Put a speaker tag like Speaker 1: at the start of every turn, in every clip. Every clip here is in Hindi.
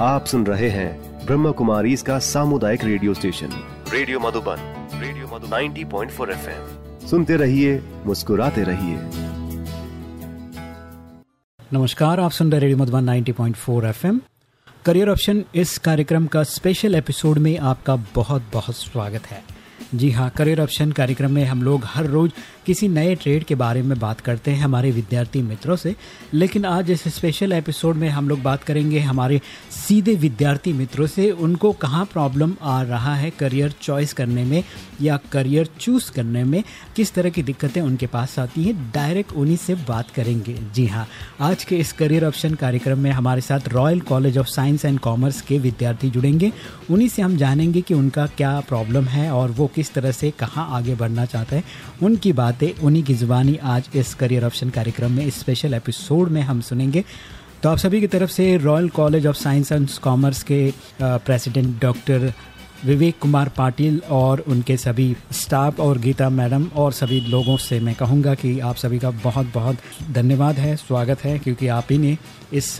Speaker 1: आप सुन रहे हैं ब्रह्म कुमारी इसका सामुदायिक radio station. Radio Madhuban radio Madhu 90.4 FM. सुनते रहिए मुस्कुराते रहिए।
Speaker 2: नमस्कार आप सुन रहे radio Madhuban 90.4 FM. Career option इस कार्यक्रम का स्पेशल एपिसोड में आपका बहुत बहुत स्वागत है। जी हाँ करियर ऑप्शन कार्यक्रम में हम लोग हर रोज किसी नए ट्रेड के बारे में बात करते हैं हमारे विद्यार्थी मित्रों से। लेकिन आज इस स्पेशल एपिसोड में हम लोग बात करेंगे हमारे सीधे विद्यार्थी मित्रों से, उनको कहाँ प्रॉब्लम आ रहा है करियर चॉइस करने में या करियर चूज़ करने में किस तरह की दिक्कतें उनके पास आती हैं, डायरेक्ट उन्हीं से बात करेंगे। जी हाँ आज के इस करियर ऑप्शन कार्यक्रम में हमारे साथ royal college of science and commerce के विद्यार्थी जुड़ेंगे। उन्हीं से हम जानेंगे कि उनका क्या प्रॉब्लम है और वो किस तरह से कहाँ आगे बढ़ना चाहते हैं। उनकी बातें, उन्हीं की ज़ुबानी आज इस करियर ऑप्शन कार्यक्रम में स्पेशल एपिसोड में हम सुनेंगे। तो आप सभी की तरफ़ से royal college of science and commerce के प्रेसिडेंट डॉक्टर विवेक कुमार पाटिल और उनके सभी स्टाफ और गीता मैडम और सभी लोगों से मैं कहूँगा कि आप सभी का बहुत बहुत धन्यवाद है, स्वागत है, क्योंकि आप ही ने इस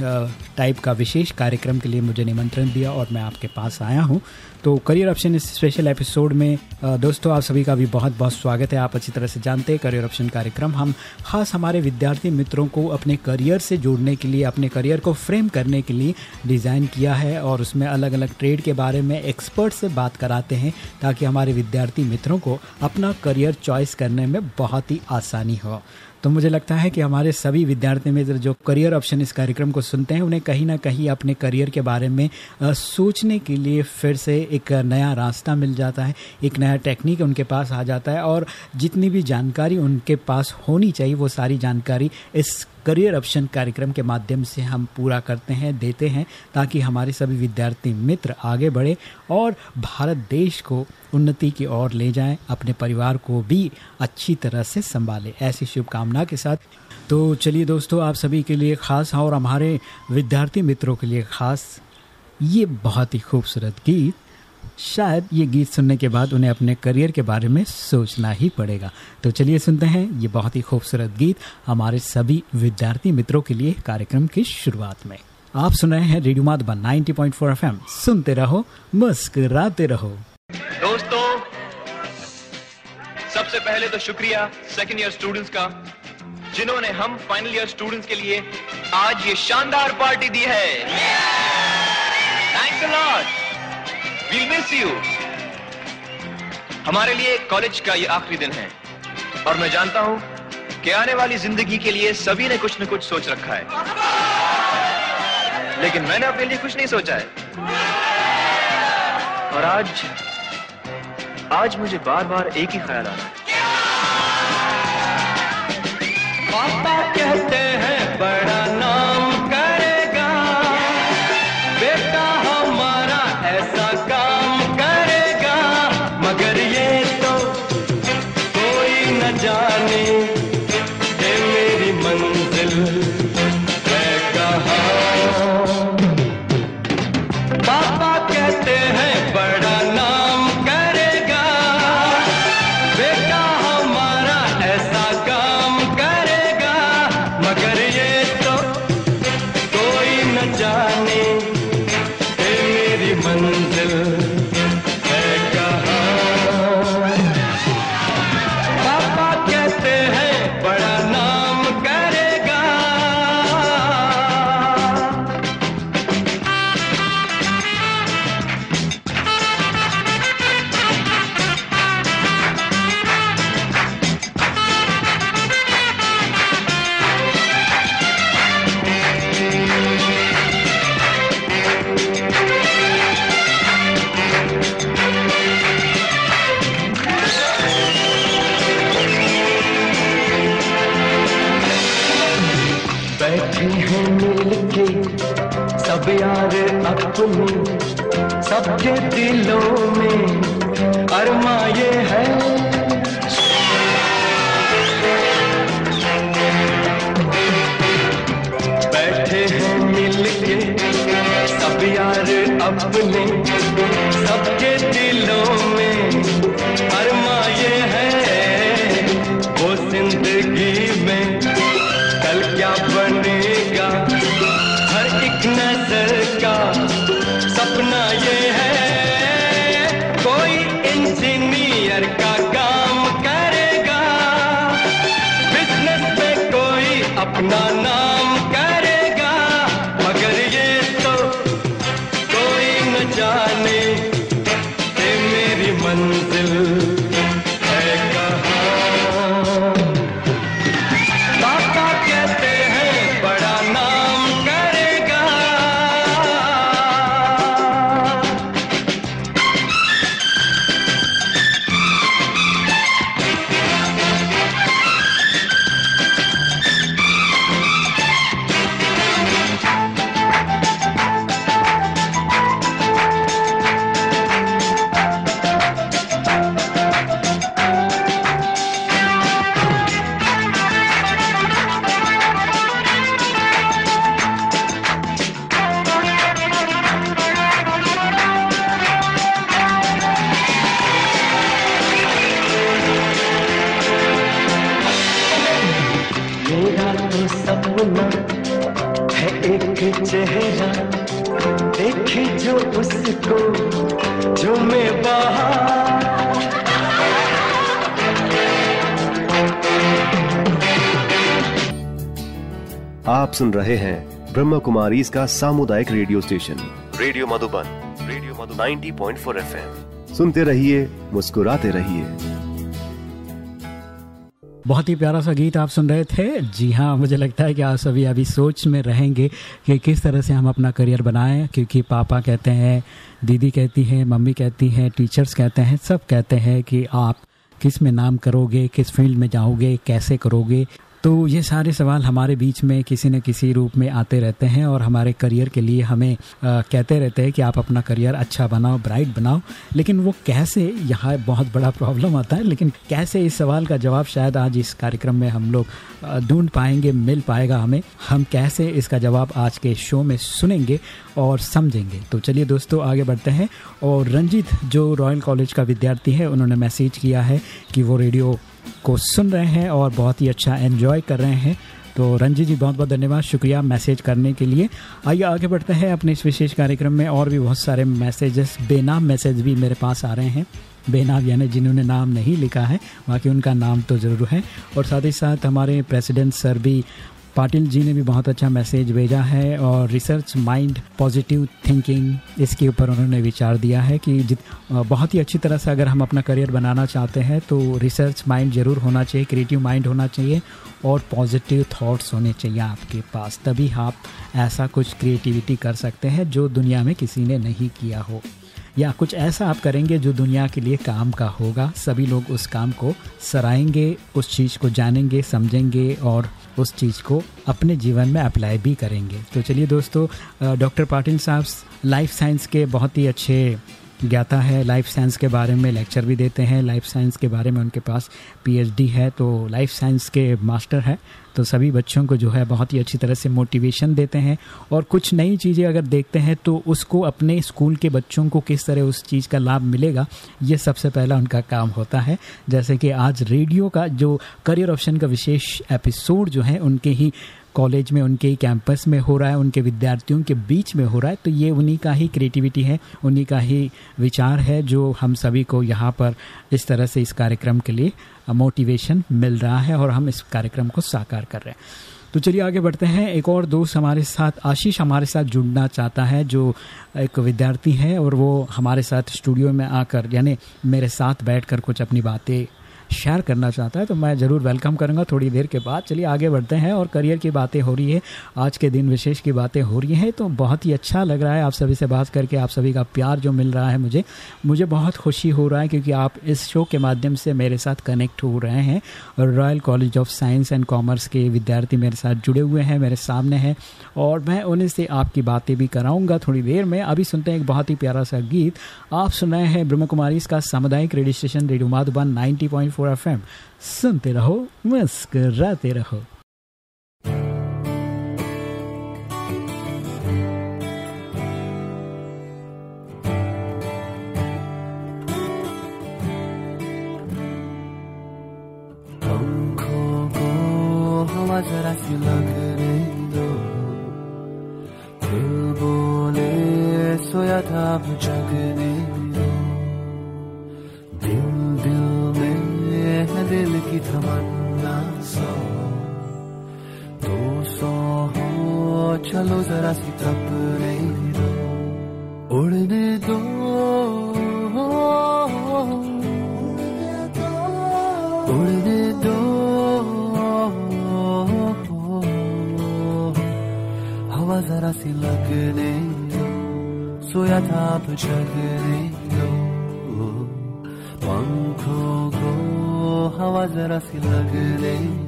Speaker 2: टाइप का विशेष कार्यक्रम के लिए मुझे निमंत्रण दिया और मैं आपके पास आया हूँ। तो करियर ऑप्शन इस स्पेशल एपिसोड में दोस्तों, आप सभी का भी बहुत बहुत स्वागत है। आप अच्छी तरह से जानते हैं करियर ऑप्शन कार्यक्रम। हम खास हमारे विद्यार्थी मित्रों को अपने करियर से जोड़ने के लिए, अपने करियर को फ्रेम करने के लिए डिज़ाइन किया है और उसमें अलग अलग ट्रेड के बारे में एक्सपर्ट से बात कराते हैं ताकि हमारे विद्यार्थी मित्रों को अपना करियर चॉइस करने में बहुत ही आसानी हो। तो मुझे लगता है कि हमारे सभी विद्यार्थी मित्र जो करियर ऑप्शन इस कार्यक्रम को सुनते हैं, उन्हें कहीं ना कहीं अपने करियर के बारे में सोचने के लिए फिर से एक नया रास्ता मिल जाता है, एक नया टेक्निक उनके पास आ जाता है और जितनी भी जानकारी उनके पास होनी चाहिए, वो सारी जानकारी इस करियर ऑप्शन कार्यक्रम के माध्यम से हम पूरा करते हैं, देते हैं, ताकि हमारे सभी विद्यार्थी मित्र आगे बढ़े और भारत देश को उन्नति की ओर ले जाएँ, अपने परिवार को भी अच्छी तरह से संभालें। ऐसी शुभकामना के साथ। तो चलिए दोस्तों, आप सभी के लिए खास और हमारे विद्यार्थी मित्रों के लिए खास ये बहुत ही खूबसूरत गीत शायद ये गीत सुनने के बाद उन्हें अपने करियर के बारे में सोचना ही पड़ेगा। तो चलिए सुनते हैं, ये बहुत ही खूबसूरत गीत हमारे सभी विद्यार्थी मित्रों के लिए कार्यक्रम की शुरुआत में। आप सुन रहे हैं रेडियो माधुबन 90.4 एफएम। सुनते रहो, मुस्कुराते रहो।
Speaker 3: दोस्तों, सबसे पहले तो शुक्रिया सेकेंड ईयर स्टूडेंट्स का, जिन्होंने हम फाइनल ईयर स्टूडेंट्स के लिए आज ये शानदार पार्टी दी है। थैंक्स वी मिस यू हमारे लिए कॉलेज का ये आखिरी दिन है। और मैं जानता हूँ कि आने वाली ज़िंदगी के लिए सभी ने कुछ न कुछ सोच रखा है। लेकिन मैंने अपने लिए कुछ नहीं सोचा है। और आज आज मुझे बार बार एक ही ख्याल आ रहा है।
Speaker 4: पापा कहते हैं
Speaker 1: सुन रहे हैं ब्रह्म कुमारी इसका सामुदायिक radio station. Radio Madhuban radio Madhu 90.4 FM. सुनते रहिए मुस्कुराते रहिए।
Speaker 2: बहुत ही प्यारा सा गीत आप सुन रहे थे। जी हाँ मुझे लगता है कि आप सभी अभी सोच में रहेंगे कि किस तरह से हम अपना करियर बनाएँ क्योंकि पापा कहते हैं दीदी कहती है मम्मी कहती है टीचर्स कहते हैं सब कहते हैं कि आप किसमें नाम करोगे किस फ़ील्ड में जाओगे कैसे करोगे। तो ये सारे सवाल हमारे बीच में किसी न किसी रूप में आते रहते हैं और हमारे करियर के लिए हमें आ, कहते रहते हैं कि आप अपना करियर अच्छा बनाओ ब्राइट बनाओ। लेकिन वो कैसे यहाँ बहुत बड़ा प्रॉब्लम आता है लेकिन कैसे इस सवाल का जवाब शायद आज इस कार्यक्रम में हम लोग ढूंढ पाएँगे मिल पाएगा हमें। हम कैसे इसका जवाब आज के शो में सुनेंगे और समझेंगे। तो चलिए दोस्तों आगे बढ़ते हैं। और रंजीत जो रॉयल कॉलेज का विद्यार्थी है उन्होंने मैसेज किया है कि वो रेडियो को सुन रहे हैं और बहुत ही अच्छा एन्जॉय कर रहे हैं। तो रंजी जी, बहुत बहुत धन्यवाद। शुक्रिया मैसेज करने के लिए। आइए, आगे बढ़ते हैं अपने इस विशेष कार्यक्रम में। और भी बहुत सारे मैसेजेस बेनाम मैसेज भी मेरे पास आ रहे हैं। बेनाम यानी जिन्होंने नाम नहीं लिखा है, बाकी उनका नाम तो ज़रूर है। और साथ ही साथ हमारे प्रेसिडेंट सर भी पाटिल जी ने भी बहुत अच्छा मैसेज भेजा है और रिसर्च माइंड पॉजिटिव थिंकिंग इसके ऊपर उन्होंने विचार दिया है कि जित बहुत ही अच्छी तरह से अगर हम अपना करियर बनाना चाहते हैं तो रिसर्च माइंड ज़रूर होना चाहिए क्रिएटिव माइंड होना चाहिए और पॉजिटिव थॉट्स होने चाहिए आपके पास। तभी आप ऐसा कुछ क्रिएटिविटी कर सकते हैं जो दुनिया में किसी ने नहीं किया हो। या कुछ ऐसा आप करेंगे जो दुनिया के लिए काम का होगा? सभी लोग उस काम को सराएँगे, उस चीज़ को जानेंगे, समझेंगे और उस चीज़ को अपने जीवन में अप्लाई भी करेंगे। तो चलिए दोस्तों डॉक्टर पाटिल साहब लाइफ साइंस के बहुत ही अच्छे ज्ञाता है लाइफ साइंस के बारे में लेक्चर भी देते हैं लाइफ साइंस के बारे में उनके पास पीएचडी है तो लाइफ साइंस के मास्टर है तो सभी बच्चों को जो है बहुत ही अच्छी तरह से मोटिवेशन देते हैं। और कुछ नई चीज़ें अगर देखते हैं तो उसको अपने स्कूल के बच्चों को किस तरह उस चीज़ का लाभ मिलेगा, ये सबसे पहला उनका काम होता है। जैसे कि आज रेडियो का जो करियर ऑप्शन का विशेष एपिसोड जो है, उनके ही कॉलेज में, उनके ही कैंपस में हो रहा है, उनके विद्यार्थियों के बीच में हो रहा है तो ये उन्हीं का ही क्रिएटिविटी है, उन्हीं का ही विचार है, जो हम सभी को यहाँ पर इस तरह से इस कार्यक्रम के लिए मोटिवेशन मिल रहा है और हम इस कार्यक्रम को साकार कर रहे हैं। तो चलिए आगे बढ़ते हैं। एक और दोस्त हमारे साथ, आशीष हमारे साथ जुड़ना चाहता है, जो एक विद्यार्थी है और वो हमारे साथ स्टूडियो में आकर, यानी मेरे साथ बैठकर कुछ अपनी बातें शेयर करना चाहता है तो मैं ज़रूर वेलकम करूँगा थोड़ी देर के बाद। चलिए आगे बढ़ते हैं और करियर की बातें हो रही है। आज के दिन विशेष की बातें हो रही हैं तो बहुत ही अच्छा लग रहा है आप सभी से बात करके, आप सभी का प्यार जो मिल रहा है मुझे। मुझे बहुत खुशी हो रहा है क्योंकि आप इस शो के माध्यम से मेरे साथ कनेक्ट हो रहे हैं और royal college of science and commerce के विद्यार्थी मेरे साथ जुड़े हुए हैं, मेरे सामने हैं और मैं उन्हें से आपकी बातें भी कराऊँगा थोड़ी देर में। अभी सुनते हैं एक बहुत ही प्यारा सा गीत। आप सुन रहे हैं ब्रह्म कुमारी इसका सामुदायिक radio station radio Madhuban ninety point four F सुनते रहो मुस्कराते रहो।
Speaker 5: बोले सोया था जगने तमन्ना सो। दो सौ हो, चलो जरा सी कपड़े दो उड़ने दो। उड़ने दो। हवा जरा सी लगने दो। सोया था अब जगने दो। पंखों हवा जरा सी लग दो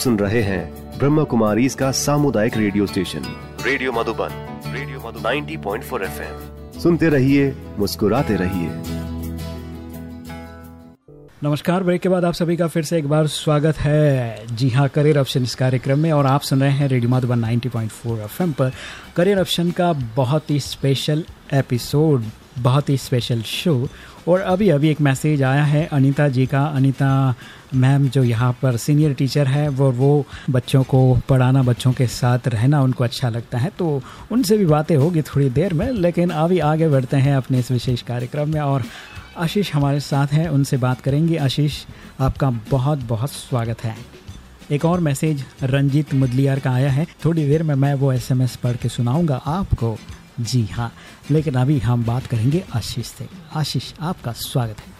Speaker 1: सुन रहे हैं ब्रह्म कुमारी इसका सामुदायिक radio station. Radio Madhuban radio Madhu 90.4 FM. सुनते रहिए मुस्कुराते रहिए।
Speaker 2: नमस्कार ब्रेक के बाद आप सभी का फिर से एक बार स्वागत है। जी हाँ करियर ऑप्शन इस कार्यक्रम में और आप सुन रहे हैं रेडियो मधुबन 90.4 एफएम पर। करियर ऑप्शन का बहुत ही स्पेशल एपिसोड बहुत ही स्पेशल शो और अभी अभी एक मैसेज आया है अनीता जी का। अनीता मैम जो यहाँ पर सीनियर टीचर है, वो वो बच्चों को, पढ़ाना बच्चों के साथ रहना उनको अच्छा लगता है तो उनसे भी बातें होगी थोड़ी देर में, लेकिन अभी आगे बढ़ते हैं अपने इस विशेष कार्यक्रम में और आशीष हमारे साथ हैं, उनसे बात करेंगे। आशीष, आपका बहुत बहुत स्वागत है। एक और मैसेज रंजीत मुदलियार का आया है। थोड़ी देर में मैं वो एसएमएस पढ़ के सुनाऊँगा आपको। जी हाँ लेकिन अभी हम बात करेंगे आशीष से। आशीष, आपका स्वागत है।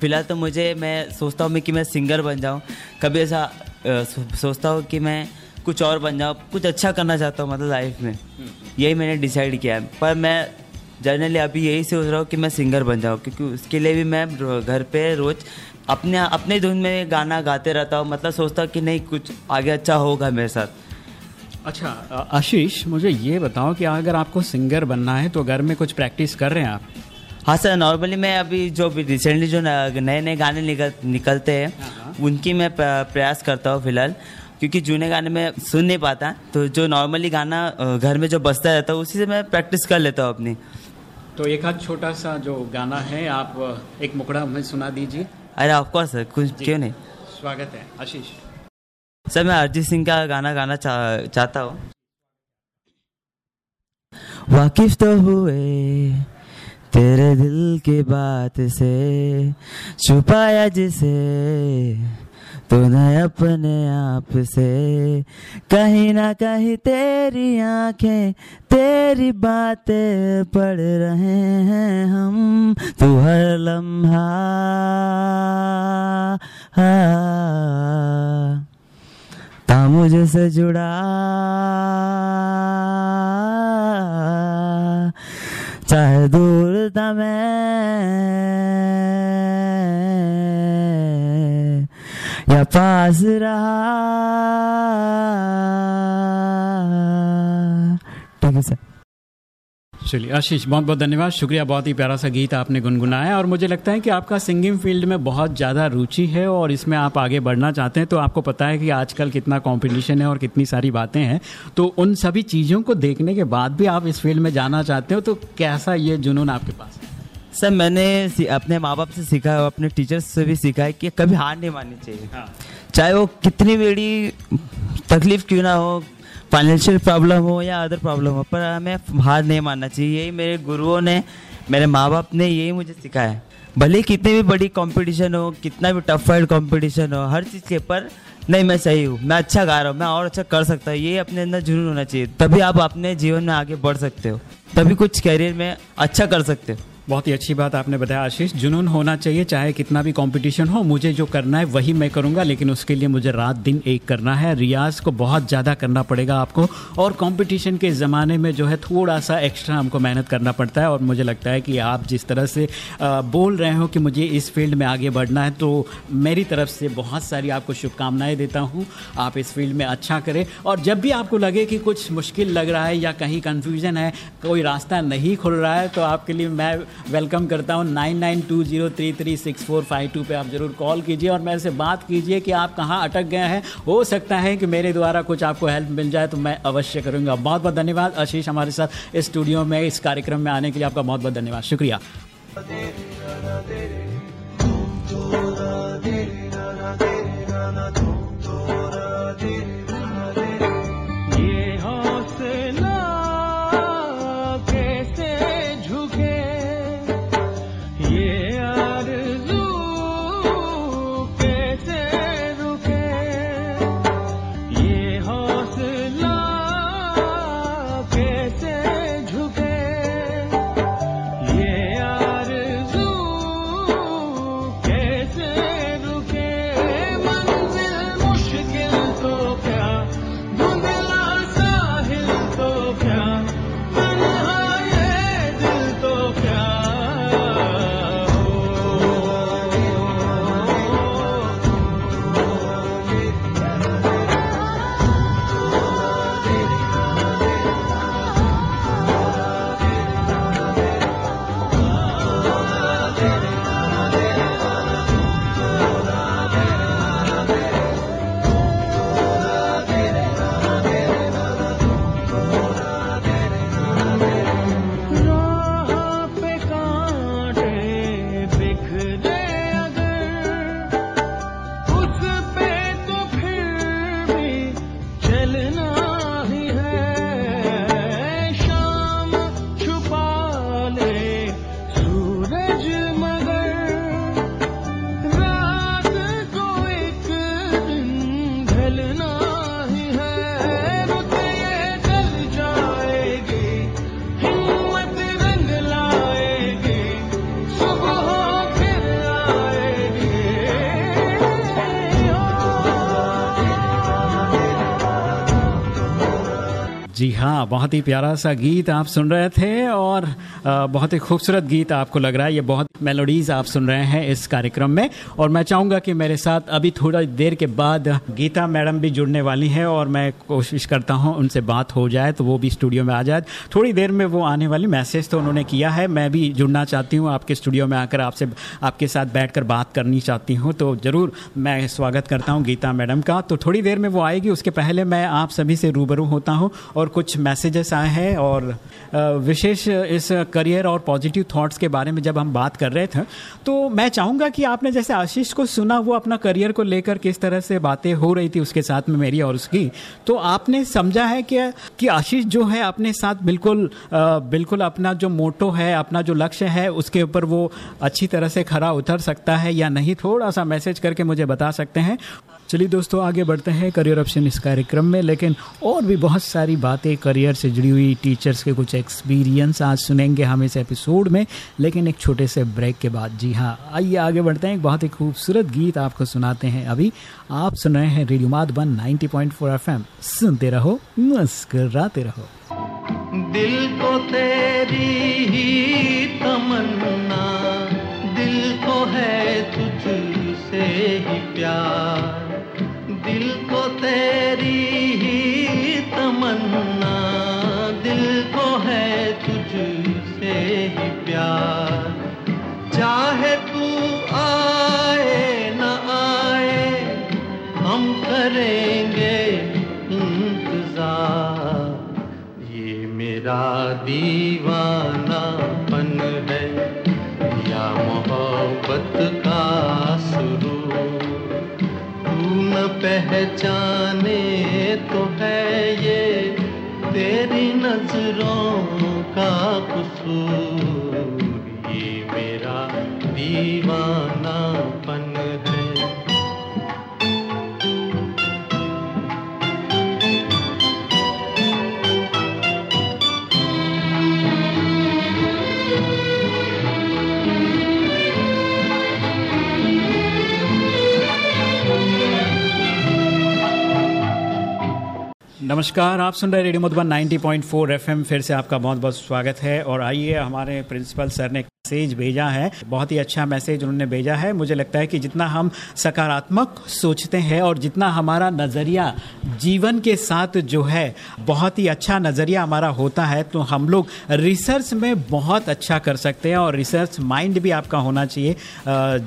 Speaker 6: फ़िलहाल तो मुझे, मैं सोचता हूँ कि मैं सिंगर बन जाऊँ। कभी ऐसा सोचता हूँ कि मैं कुछ और बन जाऊँ, कुछ अच्छा करना चाहता हूँ मतलब लाइफ में। यही मैंने डिसाइड किया है। पर मैं जनरली अभी यही सोच रहा हूँ कि मैं सिंगर बन जाऊँ, क्योंकि उसके लिए भी मैं घर पे रोज़ अपने अपने धुन में गाना गाते रहता हूँ। मतलब सोचता हूँ कि नहीं, कुछ आगे अच्छा होगा मेरे साथ।
Speaker 2: अच्छा आशीष मुझे ये बताओ कि अगर आपको सिंगर बनना है तो घर में कुछ प्रैक्टिस कर रहे हैं आप?
Speaker 6: हाँ सर नॉर्मली मैं अभी जो भी रिसेंटली जो नए नए गाने निकल निकलते हैं उनकी मैं प्रयास करता हूँ फ़िलहाल क्योंकि जूने गाने में सुन नहीं पाता। तो जो नॉर्मली गाना घर में जो बसता रहता है उसी से मैं प्रैक्टिस कर लेता हूँ अपनी।
Speaker 2: तो एक हाथ छोटा सा जो गाना है आप एक मुकड़ा हमें सुना दीजिए।
Speaker 6: अरे ऑफकोर्स सर कुछ क्यों नहीं?
Speaker 2: स्वागत है आशीष।
Speaker 6: सर मैं अरिजीत सिंह का गाना गाना चा, चाहता हूँ। वाकिफ तो हुए तेरे दिल की बात से छुपाया जिसे तूने अपने आप से। कहीं ना कहीं तेरी आँखें तेरी बातें पढ़ रहे हैं हम। तू हर लम्हा था मुझसे जुड़ा। चाहे दूर था मैं या पास रहा।
Speaker 2: चलिए आशीष बहुत बहुत धन्यवाद। शुक्रिया बहुत ही प्यारा सा गीत आपने गुनगुनाया और मुझे लगता है कि आपका सिंगिंग फ़ील्ड में बहुत ज़्यादा रुचि है और इसमें आप आगे बढ़ना चाहते हैं तो आपको पता है कि आजकल कितना कंपटीशन है और कितनी सारी बातें हैं। तो उन सभी चीज़ों को देखने के बाद भी आप इस फ़ील्ड में जाना चाहते हो तो कैसा ये जुनून आपके पास है?
Speaker 6: सर मैंने अपने माँ बाप से सीखा है अपने टीचर्स से भी सीखा है कि कभी हार नहीं माननी चाहिए।
Speaker 2: हाँ।
Speaker 6: चाहे वो कितनी बड़ी तकलीफ़ क्यों ना हो फाइनेंशियल प्रॉब्लम हो या अदर प्रॉब्लम हो, पर हमें हार नहीं मानना चाहिए। यही मेरे गुरुओं ने, मेरे माँ बाप ने यही मुझे सिखाया है। भले कितनी भी बड़ी कंपटीशन हो, कितना भी टफ फाइट कंपटीशन हो, हर चीज़ के पर नहीं, मैं सही हूँ, मैं अच्छा गा रहा हूँ, मैं और अच्छा कर सकता हूँ, ये अपने अंदर ज़रूर होना चाहिए। तभी आप अपने जीवन में आगे बढ़ सकते हो, तभी कुछ करियर में अच्छा कर सकते हो।
Speaker 2: बहुत ही अच्छी बात आपने बताया, आशीष। जुनून होना चाहिए, चाहे कितना भी कंपटीशन हो, मुझे जो करना है, वही मैं करूँगा, लेकिन उसके लिए मुझे रात दिन एक करना है। रियाज को बहुत ज़्यादा करना पड़ेगा आपको। और कंपटीशन के ज़माने में जो है थोड़ा सा एक्स्ट्रा हमको मेहनत करना पड़ता है, और मुझे लगता है कि आप जिस तरह से बोल रहे हो कि मुझे इस फ़ील्ड में आगे बढ़ना है तो मेरी तरफ़ से बहुत सारी आपको शुभकामनाएँ देता हूँ। आप इस फ़ील्ड में अच्छा करें। और जब भी आपको लगे कि कुछ मुश्किल लग रहा है या कहीं कन्फ्यूज़न है, कोई रास्ता नहीं खुल रहा है तो आपके लिए मैं वेलकम करता हूँ nine nine two zero three three six four five two पर आप ज़रूर कॉल कीजिए और मेरे से बात कीजिए कि आप कहाँ अटक गए हैं हो सकता है कि मेरे द्वारा कुछ आपको हेल्प मिल जाए तो मैं अवश्य करूँगा बहुत बहुत धन्यवाद आशीष हमारे साथ इस स्टूडियो में इस कार्यक्रम में आने के लिए आपका बहुत बहुत धन्यवाद शुक्रिया
Speaker 4: ये
Speaker 2: हाँ बहुत ही प्यारा सा गीत आप सुन रहे थे और बहुत ही खूबसूरत गीत आपको लग रहा है। ये बहुत मेलोडीज आप सुन रहे हैं इस कार्यक्रम में। और मैं चाहूँगा कि मेरे साथ अभी थोड़ा देर के बाद गीता मैडम भी जुड़ने वाली हैं और मैं कोशिश करता हूँ उनसे बात हो जाए तो वो भी स्टूडियो में आ जाए। थोड़ी देर में वो आने वाली मैसेज तो उन्होंने किया है। मैं भी जुड़ना चाहती हूँ, आपके स्टूडियो में आकर आपसे, आपके साथ बैठ बात करनी चाहती हूँ। तो ज़रूर मैं स्वागत करता हूँ गीता मैडम का। तो थोड़ी देर में वो आएगी, उसके पहले मैं आप सभी से रूबरू होता हूँ और कुछ मैसेजेस आए हैं। और विशेष इस करियर और पॉजिटिव थॉट्स के बारे में जब हम बात कर रहे थे। तो मैं चाहूँगा कि आपने जैसे आशीष को सुना, वो अपना करियर को लेकर किस तरह से बातें हो रही थी उसके साथ में मेरी और उसकी तो आपने समझा है कि कि आशीष जो है अपने साथ बिल्कुल बिल्कुल अपना जो मोटो है, अपना जो लक्ष्य है, उसके ऊपर वो अच्छी तरह से खरा उतर सकता है या नहीं? थोड़ा सा मैसेज करके मुझे बता सकते हैं। चलिए दोस्तों, आगे बढ़ते हैं करियर ऑप्शन इस कार्यक्रम में, लेकिन और भी बहुत सारी बातें करियर से जुड़ी हुई टीचर्स के कुछ एक्सपीरियंस आज सुनेंगे हम इस एपिसोड में, लेकिन एक छोटे से ब्रेक के बाद। जी हाँ आइए आगे बढ़ते हैं। एक बहुत ही खूबसूरत गीत आपको सुनाते हैं अभी। आप सुन रहे हैं रेडियो माधुबन 90.4 एफएम सुनते रहो, मुस्कराते रहो।
Speaker 7: दिल को तेरी ही तमन्ना, दिल को है तुझसे ही प्यार। दिल को तेरी ही तमन्ना, दिल को है तुझसे ही प्यार। चाहे तू आए न आए, हम करेंगे इंतज़ार। ये मेरा दीवानापन है, या मोहब्बत का न पहचाने तो है ये तेरी नज़रों का कसूर। ये मेरा दीवानापन
Speaker 2: नमस्कार, आप सुन रहे रेडियो मधुबन 90.4 एफएम, फिर से आपका बहुत बहुत स्वागत है। और आइए हमारे प्रिंसिपल सर ने मैसेज भेजा है। बहुत ही अच्छा मैसेज उन्होंने भेजा है। मुझे लगता है कि जितना हम सकारात्मक सोचते हैं और जितना हमारा नज़रिया जीवन के साथ जो है, बहुत ही अच्छा नज़रिया हमारा होता है तो हम लोग रिसर्च में बहुत अच्छा कर सकते हैं और रिसर्च माइंड भी आपका होना चाहिए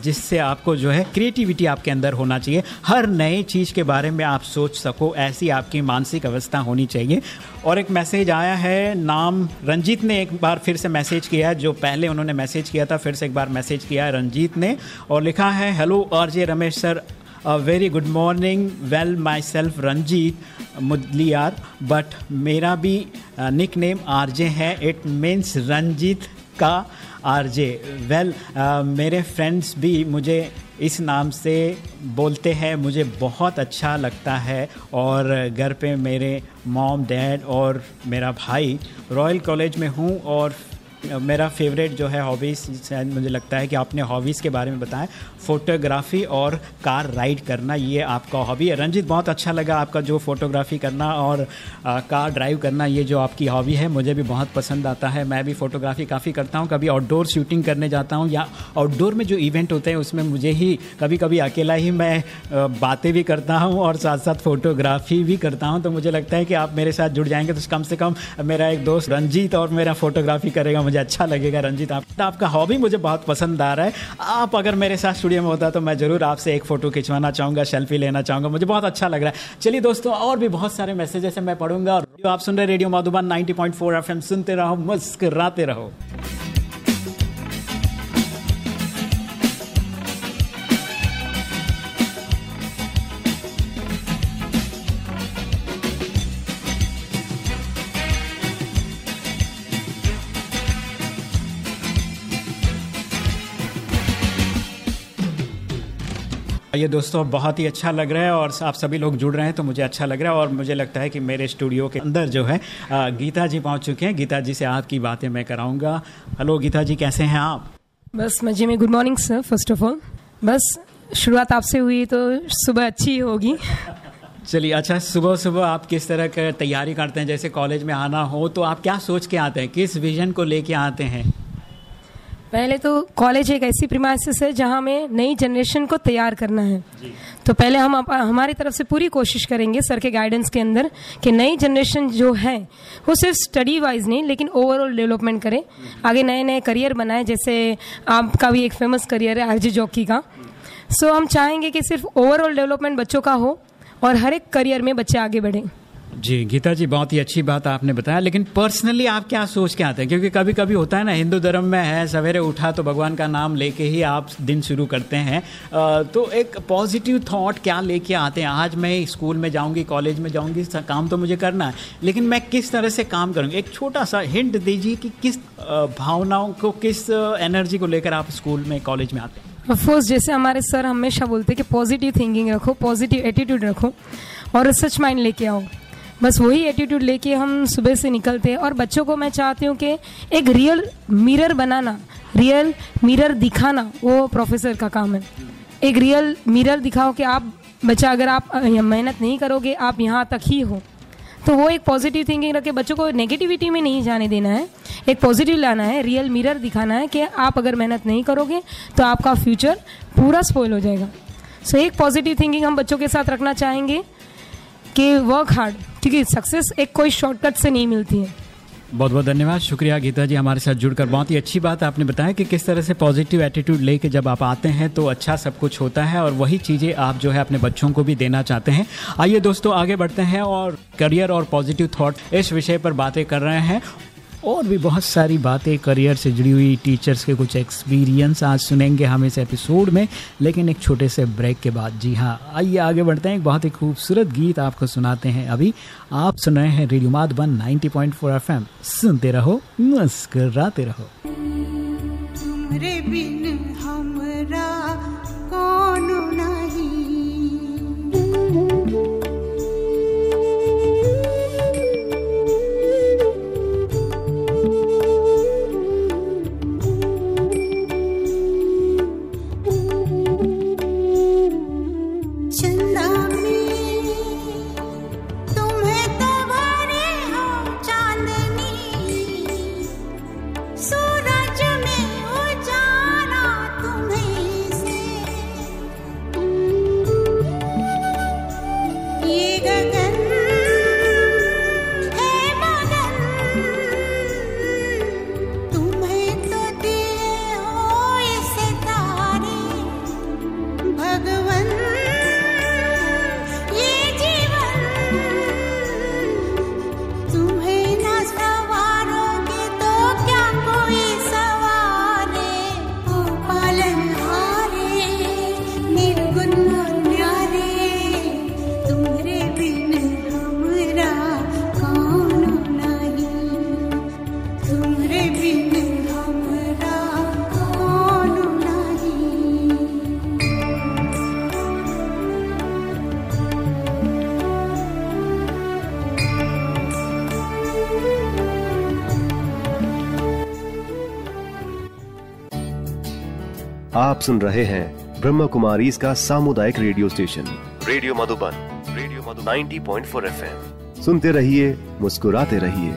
Speaker 2: जिससे आपको जो है क्रिएटिविटी आपके अंदर होना चाहिए। हर नए चीज़ के बारे में आप सोच सको, ऐसी आपकी मानसिक अवस्था होनी चाहिए। और एक मैसेज आया है, नाम रंजीत ने एक बार फिर से मैसेज किया जो पहले उन्होंने मैसेज किया था, फिर से एक बार मैसेज किया रंजीत ने और लिखा है, hello R J Ramesh sir, a very good morning well myself Ranjit Mudaliar but मेरा भी निक नेम आर जे है इट मीन्स रंजीत का आर जे वेल मेरे फ्रेंड्स भी मुझे इस नाम से बोलते हैं, मुझे बहुत अच्छा लगता है और घर पे मेरे मॉम डैड और मेरा भाई रॉयल कॉलेज में हूँ और मेरा फेवरेट जो है हॉबीज़ शायद मुझे लगता है कि आपने हॉबीज़ के बारे में बताया। फ़ोटोग्राफ़ी और कार राइड करना ये आपका हॉबी है। रंजित बहुत अच्छा लगा आपका जो फ़ोटोग्राफ़ी करना और आ, कार ड्राइव करना ये जो आपकी हॉबी है मुझे भी बहुत पसंद आता है। मैं भी फ़ोटोग्राफ़ी काफ़ी करता हूँ कभी आउटडोर शूटिंग करने जाता हूँ या आउटडोर में जो इवेंट होते हैं उसमें मुझे ही कभी कभी अकेला ही मैं बातें भी करता हूँ और साथ साथ फ़ोटोग्राफ़ी भी करता हूँ। तो मुझे लगता है कि आप मेरे साथ जुड़ जाएँगे तो कम से कम मेरा एक दोस्त रंजीत और मेरा फ़ोटोग्राफ़ी करेगा। मुझे अच्छा लगेगा, रंजीत। आप, आपका हॉबी मुझे बहुत पसंद आ रहा है। आप अगर मेरे साथ स्टूडियो में होता तो मैं ज़रूर आपसे एक फ़ोटो खिंचवाना चाहूँगा सेल्फी लेना चाहूँगा। मुझे बहुत अच्छा लग रहा है। चलिए दोस्तों, और भी बहुत सारे मैसेजेस मैं पढ़ूँगा। और आप सुन रहे रेडियो माधुबान 90.4 एफएम सुनते रहो, मुस्कराते रहो। ये दोस्तों बहुत ही अच्छा लग रहा है और आप सभी लोग जुड़ रहे हैं तो मुझे अच्छा लग रहा है और मुझे लगता है कि मेरे स्टूडियो के अंदर जो है गीता जी पहुँच चुके हैं। गीता जी से आपकी बातें मैं कराऊँगा। हेलो गीता जी कैसे हैं आप?
Speaker 8: बस मज़े में। Good morning sir first of all बस शुरुआत आपसे हुई तो सुबह अच्छी होगी।
Speaker 2: चलिए अच्छा सुबह सुबह आप किस तरह का तैयारी करते हैं? जैसे कॉलेज में आना हो तो आप क्या सोच के आते हैं? किस विजन को लेके आते हैं?
Speaker 8: पहले तो कॉलेज एक ऐसी प्रीमाइसिस है जहाँ हमें नई जनरेशन को तैयार करना है। तो पहले हम हमारी तरफ़ से पूरी कोशिश करेंगे सर के गाइडेंस के अंदर कि नई जनरेशन जो है वो सिर्फ़ स्टडी वाइज नहीं लेकिन ओवरऑल डेवलपमेंट करें। आगे नए नए करियर बनाए जैसे आपका भी एक फ़ेमस करियर है आरजी जॉकी का। सो हम चाहेंगे कि सिर्फ़ ओवरऑल डेवलपमेंट बच्चों का हो और हर एक करियर में बच्चे आगे बढ़ें।
Speaker 2: जी, गीता जी, बहुत ही अच्छी बात आपने बताया, लेकिन पर्सनली आप क्या सोच के आते हैं? क्योंकि कभी कभी होता है ना, हिंदू धर्म में है, सवेरे उठा तो भगवान का नाम लेके ही आप दिन शुरू करते हैं। तो एक पॉजिटिव थॉट क्या लेके आते हैं? आज मैं स्कूल में जाऊँगी कॉलेज में जाऊँगी काम तो मुझे करना है, लेकिन मैं किस तरह से काम करूँगी? एक छोटा सा हिंट दीजिए कि किस भावनाओं को, किस एनर्जी को लेकर आप स्कूल में कॉलेज में आते हैं?
Speaker 8: ऑफकोर्स जैसे हमारे सर हमेशा बोलते हैं कि पॉजिटिव थिंकिंग रखो पॉजिटिव एटीट्यूड रखो, और सच माइंड लेके आओ। बस वही एटीट्यूड लेके हम सुबह से निकलते हैं। और बच्चों को मैं चाहती हूँ कि एक रियल मिरर बनाना रियल मिरर दिखाना वो प्रोफेसर का काम है। एक रियल मिरर दिखाओ कि आप बच्चा अगर आप मेहनत नहीं करोगे आप यहाँ तक ही हो। तो वो एक पॉजिटिव थिंकिंग रखे बच्चों को नेगेटिविटी में नहीं जाने देना है। एक पॉजिटिव लाना है रियल मिरर दिखाना है कि आप अगर मेहनत नहीं करोगे तो आपका फ्यूचर पूरा स्पॉइल हो जाएगा। सो so, एक पॉजिटिव थिंकिंग हम बच्चों के साथ रखना चाहेंगे कि वर्क हार्ड क्योंकि सक्सेस एक कोई शॉर्टकट से नहीं मिलती है।
Speaker 2: बहुत बहुत धन्यवाद। शुक्रिया गीता जी हमारे साथ जुड़कर। बहुत ही अच्छी बात आपने बताया कि किस तरह से पॉजिटिव एटीट्यूड लेके जब आप आते हैं तो अच्छा सब कुछ होता है और वही चीज़ें आप जो है अपने बच्चों को भी देना चाहते हैं। आइए दोस्तों, आगे बढ़ते हैं और करियर और पॉजिटिव थॉट इस विषय पर बातें कर रहे हैं। और भी बहुत सारी बातें करियर से जुड़ी हुई टीचर्स के कुछ एक्सपीरियंस आज सुनेंगे हम इस एपिसोड में, लेकिन एक छोटे से ब्रेक के बाद। जी हाँ आइए आगे बढ़ते हैं। एक बहुत ही खूबसूरत गीत आपको सुनाते हैं अभी। आप सुन रहे हैं रेडियो माधुबन 90.4 एफएम सुनते रहो, मुस्कराते रहो।
Speaker 9: बिन हमरा कौन नहीं
Speaker 1: आप सुन रहे हैं ब्रह्म कुमारी इसका सामुदायिक radio station. Radio Madhuban radio Madhuban. 90.4 FM. सुनते रहिए मुस्कुराते रहिए।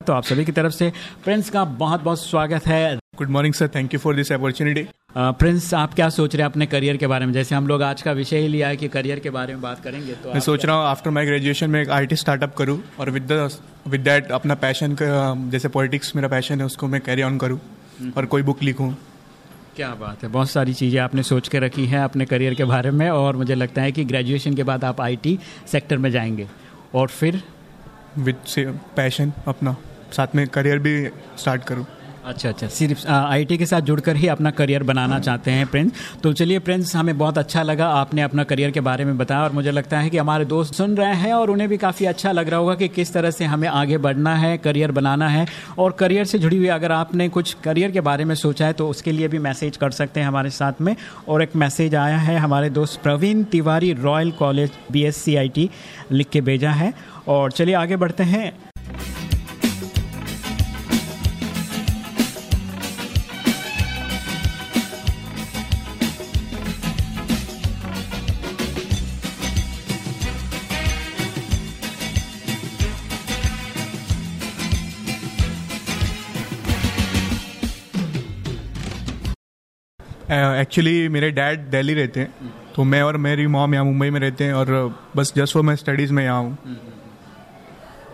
Speaker 2: तो आप सभी की तरफ़ से प्रिंस का बहुत बहुत स्वागत है।
Speaker 10: Good morning sir thank you for this opportunity
Speaker 2: Prince आप क्या सोच रहे हैं अपने करियर के बारे में? जैसे हम लोग आज का विषय ही लिया है कि करियर के बारे में बात करेंगे तो
Speaker 10: मैं सोच रहा हूँ आफ्टर माई ग्रेजुएशन में एक आईटी स्टार्टअप करूँ और विद विद दैट अपना पैशन जैसे पॉलिटिक्स मेरा पैशन है उसको मैं कैरी ऑन करूँ। और कोई बुक लिखूँ।
Speaker 2: क्या बात है बहुत सारी चीज़ें आपने सोच के रखी हैं अपने करियर के बारे में और मुझे लगता है कि ग्रेजुएशन के बाद आप आईटी सेक्टर में जाएँगे। और फिर?
Speaker 10: विद से पैशन अपना साथ में करियर भी स्टार्ट करूँ।
Speaker 2: अच्छा अच्छा। सिर्फ़ आईटी के साथ जुड़कर ही अपना करियर बनाना चाहते हैं प्रिंस। तो चलिए प्रिंस, हमें बहुत अच्छा लगा आपने अपना करियर के बारे में बताया और मुझे लगता है कि हमारे दोस्त सुन रहे हैं और उन्हें भी काफ़ी अच्छा लग रहा होगा कि किस तरह से हमें आगे बढ़ना है, करियर बनाना है। और करियर से जुड़ी हुई अगर आपने कुछ करियर के बारे में सोचा है तो उसके लिए भी मैसेज कर सकते हैं हमारे साथ में। और एक मैसेज आया है, हमारे दोस्त Praveen Tiwari royal college B S लिख के भेजा है। और चलिए आगे बढ़ते हैं।
Speaker 10: एक्चुअली मेरे डैड दिल्ली रहते हैं तो मैं और मेरी मॉम यहाँ मुंबई में रहते हैं और बस जस्ट वो मैं स्टडीज़ में यहाँ हूँ।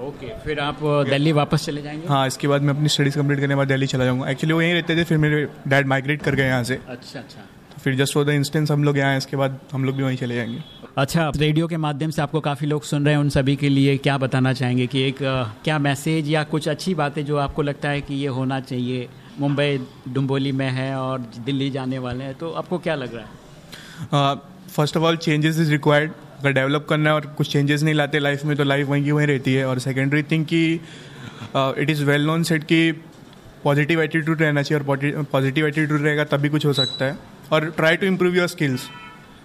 Speaker 2: ओके फिर आप दिल्ली वापस चले जाएँगे?
Speaker 10: हाँ इसके बाद मैं अपनी स्टडीज़ कंप्लीट करने के बाद दिल्ली चला जाऊँगा। एक्चुअली वो यहीं रहते थे फिर मेरे डैड माइग्रेट कर गए यहाँ से।
Speaker 2: अच्छा अच्छा।
Speaker 10: तो फिर जस्ट फॉर द इंस्टेंस हम लोग यहाँ हैं इसके बाद हम लोग भी वहीं चले जाएँगे।
Speaker 2: अच्छा रेडियो के माध्यम से आपको काफ़ी लोग सुन रहे हैं उन सभी के लिए क्या बताना चाहेंगे कि एक क्या मैसेज या कुछ अच्छी बातें जो आपको लगता है कि ये होना चाहिए? मुंबई डुम्बोली में है और दिल्ली जाने वाले हैं तो आपको क्या लग रहा है?
Speaker 10: First of all changes is required अगर डेवलप करना है और कुछ चेंजेस नहीं लाते लाइफ में तो लाइफ वहीं की वहीं रहती है। और सेकेंडरी थिंग कि it is well known set कि पॉजिटिव एटीट्यूड रहना चाहिए और पॉजिटिव एटीट्यूड रहेगा तभी कुछ हो सकता है। और try to improve your skills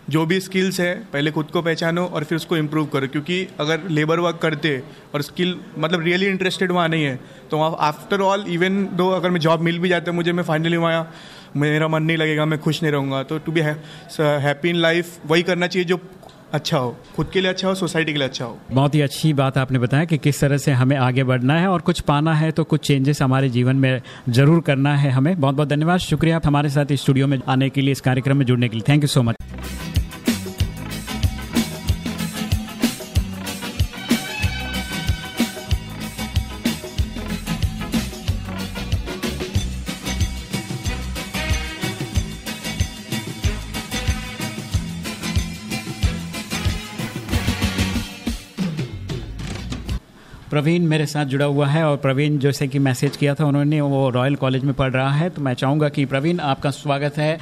Speaker 10: जो भी स्किल्स है, पहले खुद को पहचानो और फिर उसको इम्प्रूव करो। क्योंकि अगर लेबर वर्क करते और स्किल मतलब रियली इंटरेस्टेड वहाँ नहीं है तो वहाँ आफ्टर ऑल इवन दो अगर मैं जॉब मिल भी जाता है मुझे मैं फाइनली वहाँ, मेरा मन नहीं लगेगा, मैं खुश नहीं रहूँगा। तो to be happy in life वही करना चाहिए जो अच्छा हो। खुद के लिए अच्छा हो सोसाइटी के लिए अच्छा हो।
Speaker 2: बहुत ही अच्छी बात आपने बताया कि किस तरह से हमें आगे बढ़ना है और कुछ पाना है तो कुछ चेंजेस हमारे जीवन में ज़रूर करना है हमें। बहुत बहुत धन्यवाद। शुक्रिया आप हमारे साथ स्टूडियो में आने के लिए, इस कार्यक्रम में जुड़ने के लिए। Thank you so much Praveen मेरे साथ जुड़ा हुआ है और प्रवीण जैसे कि मैसेज किया था उन्होंने, वो रॉयल कॉलेज में पढ़ रहा है तो मैं चाहूँगा कि प्रवीण, आपका स्वागत है।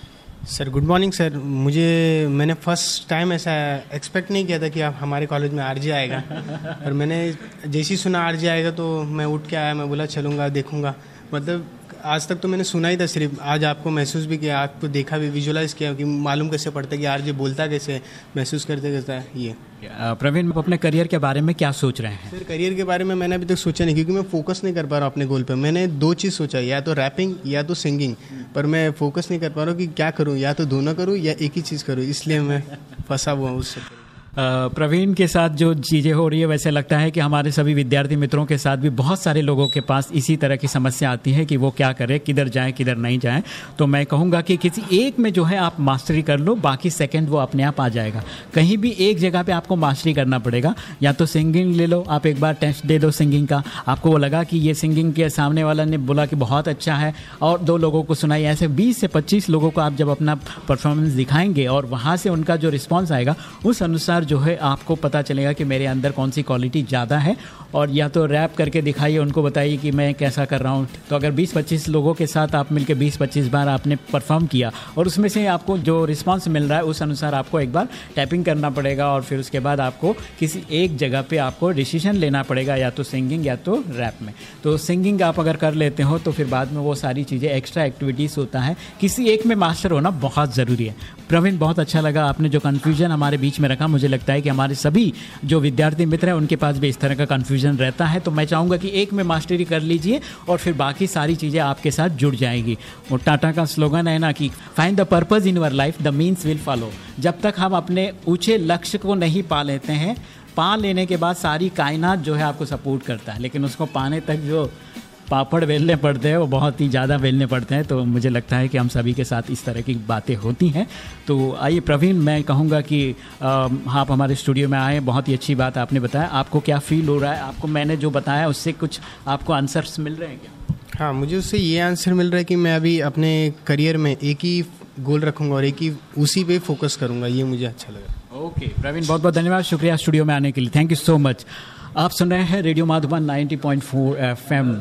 Speaker 11: सर गुड मॉर्निंग सर मुझे, मैंने फ़र्स्ट टाइम ऐसा एक्सपेक्ट नहीं किया था कि आप हमारे कॉलेज में आर आएगा। और मैंने जैसे ही सुना आर आएगा तो मैं उठ के आया, मैं बोला, चलूँगा, देखूँगा। मतलब आज तक तो मैंने सुना ही था सिर्फ़ आज आपको महसूस भी किया आपको देखा भी विजुलाइज किया कि मालूम कैसे पड़ता है कि आरजे बोलता कैसे है, महसूस करते कैसा है ये।
Speaker 2: प्रवीण आप अपने करियर के बारे में क्या सोच रहे हैं?
Speaker 11: सर करियर के बारे में मैंने अभी तक सोचा नहीं क्योंकि मैं फोकस नहीं कर पा रहा हूँ अपने गोल पे। मैंने दो चीज़ सोचा या तो रैपिंग या तो सिंगिंग पर मैं फोकस नहीं कर पा रहा हूँ कि क्या करूँ या तो दोनों करूँ या एक ही चीज़ करूँ इसलिए मैं फंसा हुआ हूँ उससे
Speaker 2: प्रवीण के साथ जो चीज़ें हो रही है, वैसे लगता है कि हमारे सभी विद्यार्थी मित्रों के साथ भी बहुत सारे लोगों के पास इसी तरह की समस्या आती है कि वो क्या करें, किधर जाएँ, किधर नहीं जाएँ। तो मैं कहूँगा कि किसी एक में जो है आप मास्टरी कर लो, बाकी सेकंड वो अपने आप आ जाएगा। कहीं भी एक जगह पे आपको मास्टरी करना पड़ेगा। या तो सिंगिंग ले लो, आप एक बार टेस्ट दे दो सिंगिंग का। आपको वो लगा कि ये सिंगिंग के सामने वाला ने बोला कि बहुत अच्छा है। और दो लोगों को सुनाई ऐसे 20 से 25 लोगों को आप जब अपना परफॉर्मेंस दिखाएँगे और वहाँ से उनका जो रिस्पॉन्स आएगा, उस अनुसार जो है आपको पता चलेगा कि मेरे अंदर कौन सी क्वालिटी ज़्यादा है। और या तो रैप करके दिखाइए, उनको बताइए कि मैं कैसा कर रहा हूँ। तो अगर 20-25 लोगों के साथ आप मिलकर 20-25 बार आपने परफॉर्म किया, और उसमें से आपको जो रिस्पांस मिल रहा है, उस अनुसार आपको एक बार टैपिंग करना पड़ेगा, और फिर उसके बाद आपको किसी एक जगह पे आपको डिसीज़न लेना पड़ेगा, या तो सिंगिंग या तो रैप में। तो सिंगिंग आप अगर कर लेते हो तो फिर बाद में वो सारी चीज़ें एक्स्ट्रा एक्टिविटीज़ होता है। किसी एक में मास्टर होना बहुत ज़रूरी है। प्रवीण, बहुत अच्छा लगा आपने जो कन्फ्यूज़न हमारे बीच में रखा, मुझे लगता है कि हमारे सभी जो विद्यार्थी मित्र हैं, उनके पास भी इस तरह का कन्फ्यूज़न रहता है। तो मैं चाहूँगा कि एक में मास्टरी कर लीजिए और फिर बाकी सारी चीज़ें आपके साथ जुड़ जाएँगी। और टाटा का स्लोगन है ना कि find the purpose in our life the means will follow जब तक हम अपने ऊँचे लक्ष्य को नहीं पा लेते हैं, पा लेने के बाद सारी कायनात जो है आपको सपोर्ट करता है। लेकिन उसको पाने तक जो पापड़ बेलने पड़ते हैं वो बहुत ही ज़्यादा बेलने पड़ते हैं तो मुझे लगता है कि हम सभी के साथ इस तरह की बातें होती हैं। तो आइए प्रवीण मैं कहूँगा कि आप हमारे स्टूडियो में आए बहुत ही अच्छी बात आपने बताया। आपको क्या फील हो रहा है? आपको मैंने जो बताया उससे कुछ आपको आंसर्स मिल रहे हैं क्या?
Speaker 11: हाँ मुझे उससे ये आंसर मिल रहा है कि मैं अभी अपने करियर में एक ही गोल रखूँगा और एक ही उसी पे फोकस करूँगा ये मुझे अच्छा लगा।
Speaker 2: ओके प्रवीण बहुत बहुत धन्यवाद शुक्रिया स्टूडियो में आने के लिए। थैंक यू सो मच आप सुन रहे हैं रेडियो माधुबन 90.4 एफएम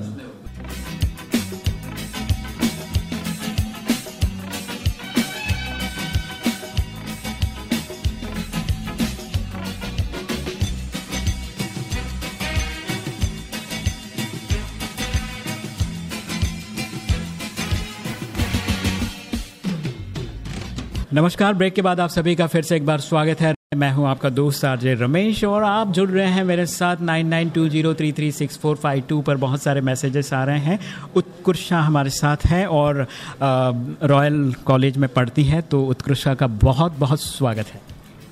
Speaker 2: नमस्कार ब्रेक के बाद आप सभी का फिर से एक बार स्वागत है। मैं हूँ आपका दोस्त आरजे रमेश और आप जुड़ रहे हैं मेरे साथ 9920336452 पर बहुत सारे मैसेजेस आ रहे हैं। उत्कृष्षा हमारे साथ है और रॉयल कॉलेज में पढ़ती है तो उत्कृष्षा का बहुत बहुत स्वागत है।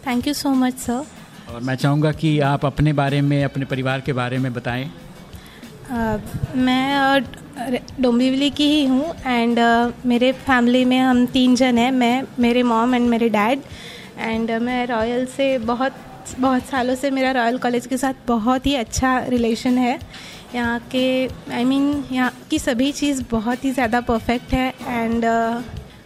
Speaker 12: Thank you so much sir
Speaker 2: और मैं चाहूँगा कि आप अपने बारे में अपने परिवार के बारे में बताएँ।
Speaker 12: अ, मैं डोंबिवली की ही हूँ एंड uh, मेरे फैमिली में हम तीन जन हैं। मैं मेरे मॉम एंड मेरे डैड एंड मैं रॉयल से बहुत बहुत सालों से मेरा रॉयल कॉलेज के साथ बहुत ही अच्छा रिलेशन है। यहाँ के आई मीन यहाँ की सभी चीज़ बहुत ही ज़्यादा परफेक्ट है एंड uh,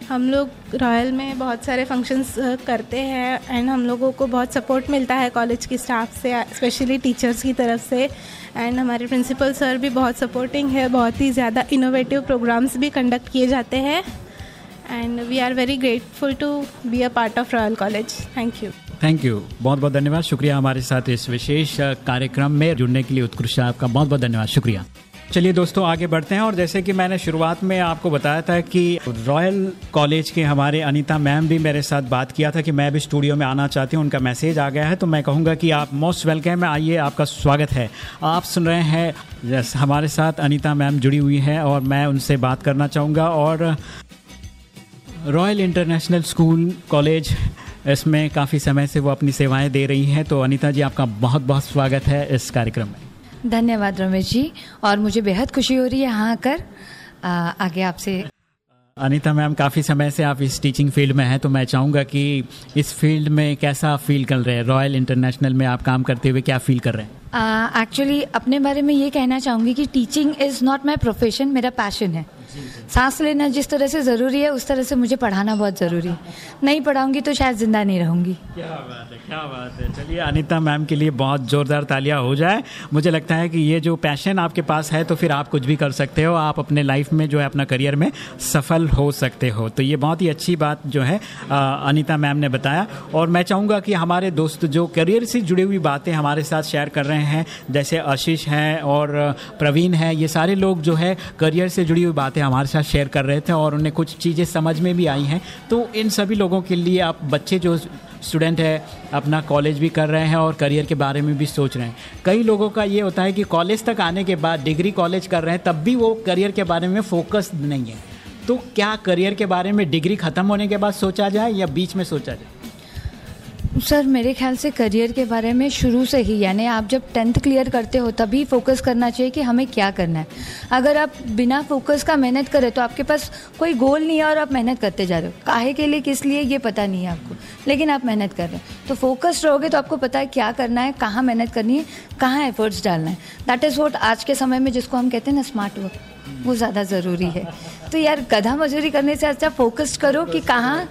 Speaker 12: हम लोग रॉयल में बहुत सारे फ़ंक्शंस करते हैं एंड हम लोगों को बहुत सपोर्ट मिलता है कॉलेज की स्टाफ से स्पेशली टीचर्स की तरफ़ से। एंड हमारे प्रिंसिपल सर भी बहुत सपोर्टिंग है, बहुत ही ज़्यादा इनोवेटिव प्रोग्राम्स भी कंडक्ट किए जाते हैं। And we are very grateful to be a part of Royal College thank you
Speaker 2: thank you बहुत बहुत धन्यवाद। शुक्रिया हमारे साथ इस विशेष कार्यक्रम में जुड़ने के लिए उत्कृष्ट आपका। बहुत बहुत धन्यवाद। शुक्रिया। चलिए दोस्तों, आगे बढ़ते हैं। और जैसे कि मैंने शुरुआत में आपको बताया था कि रॉयल कॉलेज के हमारे अनीता मैम भी मेरे साथ बात किया था कि मैं भी स्टूडियो में आना चाहती हूँ, उनका मैसेज आ गया है। तो मैं कहूँगा कि आप मोस्ट वेलकम है, आइए, आपका स्वागत है। आप सुन रहे हैं, यस, हमारे साथ अनीता मैम जुड़ी हुई हैं और मैं उनसे बात करना चाहूँगा। और रॉयल इंटरनेशनल स्कूल कॉलेज इसमें काफ़ी समय से वो अपनी सेवाएँ दे रही हैं। तो अनीता जी, आपका बहुत बहुत स्वागत है इस कार्यक्रम में।
Speaker 13: धन्यवाद रमेश जी और मुझे बेहद खुशी हो रही है यहाँ आकर। आगे आपसे
Speaker 2: अनिता मैम काफ़ी समय से आप इस टीचिंग फ़ील्ड में हैं तो मैं चाहूँगा कि इस फ़ील्ड में कैसा फील कर रहे हैं? रॉयल इंटरनेशनल में आप काम करते हुए क्या फील कर रहे हैं?
Speaker 13: एक्चुअली uh, अपने बारे में ये कहना चाहूँगी कि teaching is not my profession मेरा पैशन है। सांस लेना जिस तरह से ज़रूरी है, उस तरह से मुझे पढ़ाना बहुत ज़रूरी है। नहीं पढ़ाऊँगी तो शायद ज़िंदा नहीं रहूँगी।
Speaker 2: क्या बात है, क्या बात है। चलिए, अनिता मैम के लिए बहुत ज़ोरदार तालियाँ हो जाए। मुझे लगता है कि ये जो पैशन आपके पास है तो फिर आप कुछ भी कर सकते हो। आप अपने लाइफ में जो है, अपना करियर में सफल हो सकते हो। तो ये बहुत ही अच्छी बात जो है अनिता मैम ने बताया। और मैं चाहूँगा कि हमारे दोस्त जो करियर से जुड़ी हुई बातें हमारे साथ शेयर कर रहे हैं, जैसे आशीष हैं और प्रवीण हैं, ये सारे लोग जो है, करियर से जुड़ी हुई बातें हमारे साथ शेयर कर रहे थे और उन्हें कुछ चीज़ें समझ में भी आई हैं। तो इन सभी लोगों के लिए आप बच्चे जो स्टूडेंट है, अपना कॉलेज भी कर रहे हैं और करियर के बारे में भी सोच रहे हैं। कई लोगों का ये होता है कि कॉलेज तक आने के बाद डिग्री कॉलेज कर रहे हैं, तब भी वो करियर के बारे में फोकस नहीं है। तो क्या करियर के बारे में डिग्री ख़त्म होने के बाद सोचा जाए या बीच में सोचा जाए?
Speaker 13: सर, मेरे ख्याल से करियर के बारे में शुरू से ही, यानी आप जब टेंथ क्लियर करते हो, तभी फोकस करना चाहिए कि हमें क्या करना है। अगर आप बिना फोकस का मेहनत करें तो आपके पास कोई गोल नहीं है और आप मेहनत करते जा रहे हो। काहे के लिए, किस लिए, ये पता नहीं है आपको। लेकिन आप मेहनत कर रहे हैं। तो फोकस रहोगे तो आपको पता है क्या करना है, कहाँ मेहनत करनी है, कहाँ एफर्ट्स डालना है। दैट इज़ वॉट आज के समय में जिसको हम कहते हैं ना स्मार्ट वर्क वो ज़्यादा ज़रूरी है। तो यार गधा मजूरी करने से अच्छा फोकस करो कि कहाँ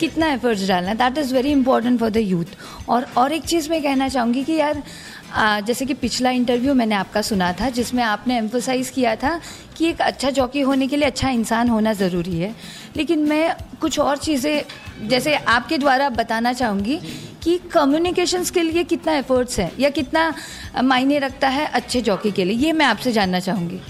Speaker 13: कितना एफर्ट्स डालना है। That is very important for the youth और और एक चीज़ मैं कहना चाहूँगी कि यार आ, जैसे कि पिछला इंटरव्यू मैंने आपका सुना था जिसमें आपने एम्फोसाइज़ किया था कि एक अच्छा जॉकी होने के लिए अच्छा इंसान होना ज़रूरी है। लेकिन मैं कुछ और चीज़ें, जैसे आपके द्वारा बताना चाहूँगी कि कम्युनिकेशन स्किल लिए कितना एफर्ट्स है या कितना मायने रखता है अच्छे जॉकी के लिए, ये मैं आपसे जानना चाहूँगी।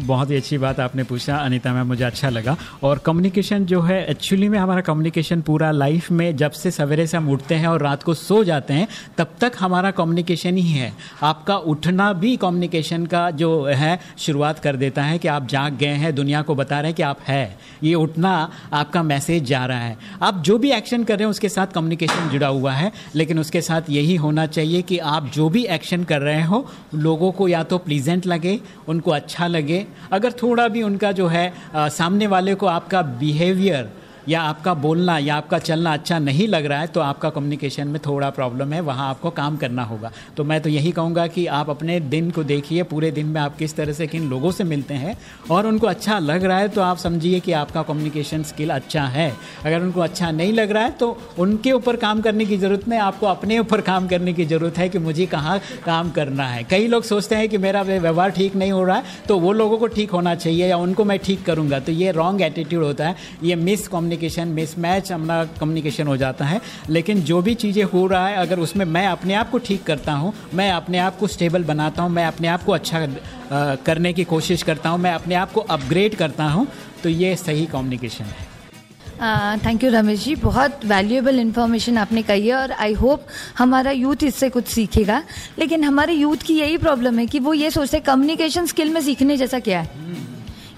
Speaker 2: बहुत ही अच्छी बात आपने पूछा, अनिता मैम, मुझे अच्छा लगा। और कम्युनिकेशन जो है एक्चुअली में हमारा कम्युनिकेशन पूरा लाइफ में जब से सवेरे से हम उठते हैं और रात को सो जाते हैं, तब तक हमारा कम्युनिकेशन ही है। आपका उठना भी कम्युनिकेशन का जो है शुरुआत कर देता है कि आप जाग गए हैं दुनिया को बता रहे हैं कि आप है। ये उठना आपका मैसेज जा रहा है। आप जो भी एक्शन कर रहे हैं उसके साथ कम्युनिकेशन जुड़ा हुआ है लेकिन उसके साथ यही होना चाहिए कि आप जो भी एक्शन कर रहे हो लोगों को या तो प्लीजेंट लगे उनको अच्छा लगे। अगर थोड़ा भी उनका जो है आ, सामने वाले को आपका बिहेवियर या आपका बोलना या आपका चलना अच्छा नहीं लग रहा है तो आपका कम्युनिकेशन में थोड़ा प्रॉब्लम है, वहाँ आपको काम करना होगा। तो मैं तो यही कहूँगा कि आप अपने दिन को देखिए, पूरे दिन में आप किस तरह से किन लोगों से मिलते हैं, और उनको अच्छा लग रहा है तो आप समझिए कि आपका कम्युनिकेशन स्किल अच्छा है। अगर उनको अच्छा नहीं लग रहा है तो उनके ऊपर काम करने की ज़रूरत नहीं, आपको अपने ऊपर काम करने की ज़रूरत है कि मुझे कहाँ काम करना है। कई लोग सोचते हैं कि मेरा व्यवहार ठीक नहीं हो रहा है तो वो लोगों को ठीक होना चाहिए या उनको मैं ठीक करूँगा तो ये रॉन्ग एटीट्यूड होता है, ये मिस कम्युनिकेशन मिसमैच अपना कम्युनिकेशन हो जाता है। लेकिन जो भी चीज़ें हो रहा है अगर उसमें मैं अपने आप को ठीक करता हूँ मैं अपने आप को स्टेबल बनाता हूँ मैं अपने आप को अच्छा करने की कोशिश करता हूँ मैं अपने आप को अपग्रेड करता हूँ तो ये सही कम्युनिकेशन है।
Speaker 13: Thank you Ramesh ji. बहुत वैल्यूएबल इन्फॉर्मेशन आपने कही है और आई होप हमारा यूथ इससे कुछ सीखेगा। लेकिन हमारे यूथ की यही प्रॉब्लम है कि वो ये सोचते हैं कम्युनिकेशन स्किल में सीखने जैसा क्या है?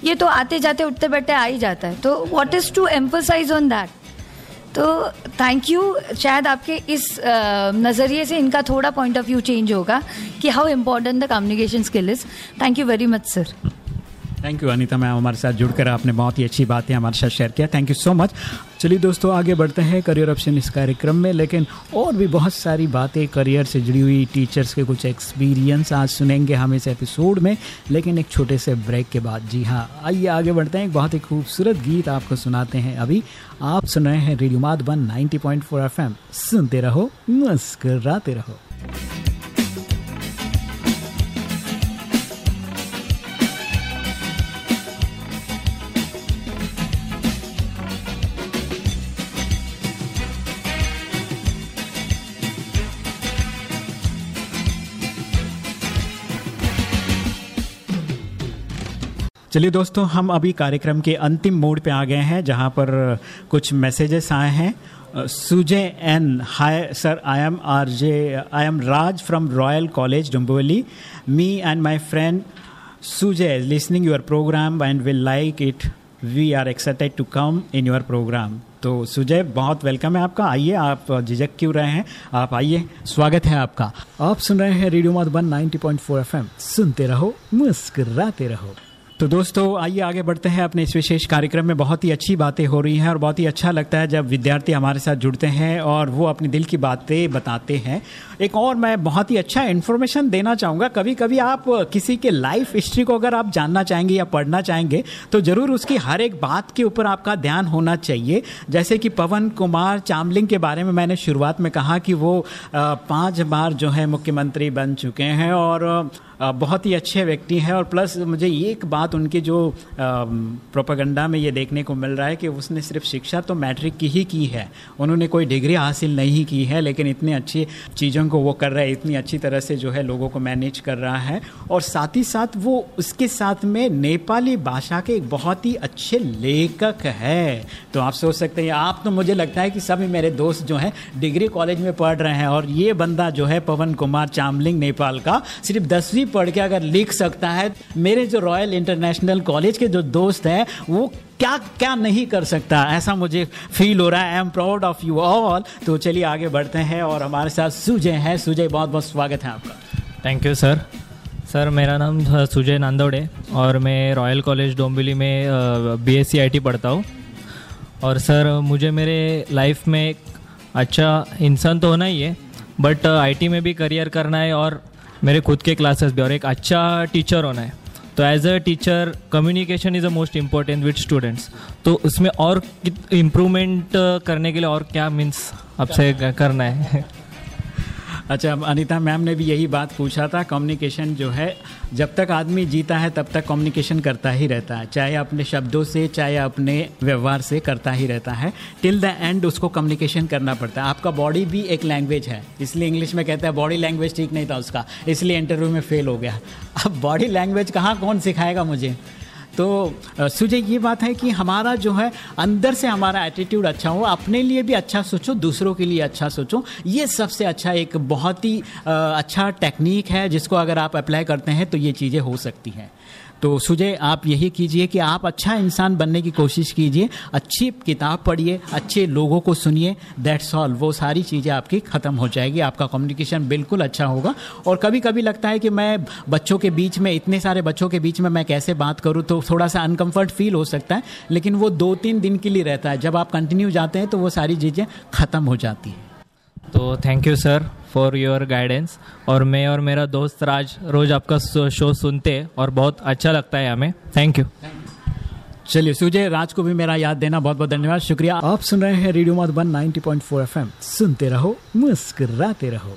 Speaker 13: ये तो आते जाते उठते बैठते आ ही जाता है। तो what is to emphasise on that तो थैंक यू शायद आपके इस नज़रिए से इनका थोड़ा पॉइंट ऑफ़ व्यू चेंज होगा कि how important the communication skill is thank you very much sir
Speaker 2: thank you Anita ma'am, हमारे साथ जुड़कर आपने बहुत ही अच्छी बातें हमारे साथ शेयर किया. थैंक यू सो मच चलिए दोस्तों, आगे बढ़ते हैं करियर ऑप्शन इस कार्यक्रम में, लेकिन और भी बहुत सारी बातें करियर से जुड़ी हुई टीचर्स के कुछ एक्सपीरियंस आज सुनेंगे हम इस एपिसोड में, लेकिन एक छोटे से ब्रेक के बाद. जी हाँ आइए आगे बढ़ते हैं. एक बहुत ही खूबसूरत गीत आपको सुनाते हैं अभी. आप सुन रहे हैं रेडियो माधुबन 90.4 एफएम सुनते रहो, मुस्कराते रहो. चलिए दोस्तों, हम अभी कार्यक्रम के अंतिम मोड पे आ गए हैं, जहाँ पर कुछ मैसेजेस आए हैं। Sujay N, hi sir I am R J I am Raj from royal college Dumboli me and my friend Sujay listening your programme and will like it we are excited to come in your programme तो सुजय बहुत वेलकम है आपका। आइए, आप झिझक क्यों रहे हैं? आप आइए, स्वागत है आपका। आप सुन रहे हैं रेडियो मधुबन 90.4 एफएम। सुनते रहो, मुस्कुराते रहो। तो दोस्तों, आइए आगे बढ़ते हैं अपने इस विशेष कार्यक्रम में। बहुत ही अच्छी बातें हो रही हैं और बहुत ही अच्छा लगता है जब विद्यार्थी हमारे साथ जुड़ते हैं और वो अपने दिल की बातें बताते हैं। एक और मैं बहुत ही अच्छा इन्फॉर्मेशन देना चाहूँगा। कभी कभी आप किसी के लाइफ हिस्ट्री को अगर आप जानना चाहेंगे या पढ़ना चाहेंगे तो ज़रूर उसकी हर एक बात के ऊपर आपका ध्यान होना चाहिए। जैसे कि पवन कुमार चामलिंग के बारे में मैंने शुरुआत में कहा कि वो पाँच बार जो है मुख्यमंत्री बन चुके हैं और बहुत ही अच्छे व्यक्ति हैं और प्लस मुझे ये एक बात उनके जो प्रोपागंडा में ये देखने को मिल रहा है कि उसने सिर्फ़ शिक्षा तो मैट्रिक की ही की है। उन्होंने कोई डिग्री हासिल नहीं की है, लेकिन इतनी अच्छी चीज़ों को वो कर रहा है, इतनी अच्छी तरह से जो है लोगों को मैनेज कर रहा है। और साथ ही साथ वो उसके साथ में नेपाली भाषा के एक बहुत ही अच्छे लेखक है। तो आप सोच सकते हैं, आप तो मुझे लगता है कि सभी मेरे दोस्त जो हैं डिग्री कॉलेज में पढ़ रहे हैं और ये बंदा जो है पवन कुमार चामलिंग नेपाल का सिर्फ़ दसवीं पढ़ के अगर लिख सकता है, मेरे जो रॉयल इंटरनेशनल कॉलेज के जो दोस्त हैं, वो क्या क्या नहीं कर सकता? ऐसा मुझे फील हो रहा है। I am proud of you all तो चलिए आगे बढ़ते हैं और हमारे साथ सुजय है। सुजय बहुत बहुत स्वागत है आपका।
Speaker 14: थैंक यू सर सर मेरा नाम सुजय नांदोड़े और मैं रॉयल कॉलेज डोंबिवली में बी एस पढ़ता हूँ। और सर मुझे मेरे लाइफ में एक अच्छा इंसान तो होना ही है बट आईटी में भी करियर करना है और मेरे खुद के क्लासेस भी और एक अच्छा टीचर होना है। तो as a teacher communication is a most important with students तो उसमें और इम्प्रूवमेंट करने के लिए और क्या मीन्स आपसे करना है?
Speaker 2: अच्छा अनीता मैम ने भी यही बात पूछा था कम्युनिकेशन जो है, जब तक आदमी जीता है, तब तक कम्युनिकेशन करता ही रहता है। चाहे अपने शब्दों से, चाहे अपने व्यवहार से करता ही रहता है। टिल द एंड उसको कम्युनिकेशन करना पड़ता है। आपका बॉडी भी एक लैंग्वेज है। इसलिए इंग्लिश में कहते हैं बॉडी लैंग्वेज ठीक नहीं था उसका। इसलिए इंटरव्यू में फेल हो गया। अब बॉडी लैंग्वेज कहाँ, कौन सिखाएगा मुझे? तो सुजय, ये बात है कि हमारा जो है, अंदर से हमारा एटीट्यूड अच्छा हो, अपने लिए भी अच्छा सोचो, दूसरों के लिए अच्छा सोचो। ये सबसे अच्छा एक बहुत ही अच्छा टेक्निक है, जिसको अगर आप अप्लाई करते हैं तो ये चीज़ें हो सकती हैं। तो सुजय, आप यही कीजिए कि आप अच्छा इंसान बनने की कोशिश कीजिए, अच्छी किताब पढ़िए, अच्छे लोगों को सुनिए दैट्स ऑल वो सारी चीज़ें आपकी ख़त्म हो जाएगी, आपका कम्युनिकेशन बिल्कुल अच्छा होगा। और कभी कभी लगता है कि मैं बच्चों के बीच में, इतने सारे बच्चों के बीच में मैं कैसे बात करूँ तो थोड़ा सा अनकम्फर्ट फील हो सकता है, लेकिन वो दो तीन दिन के लिए रहता है। जब आप कंटिन्यू जाते हैं तो वो सारी चीज़ें ख़त्म हो जाती हैं।
Speaker 14: तो thank you sir for your guidance और मैं और मेरा दोस्त राज रोज आपका शो सुनते हैं और बहुत अच्छा लगता है हमें. थैंक यू
Speaker 2: चलिए, सुजय, राज को भी मेरा याद देना बहुत बहुत धन्यवाद. शुक्रिया. आप सुन रहे हैं रेडियो मधुबन 90.4 एफएम. सुनते रहो, मुस्कुराते रहो.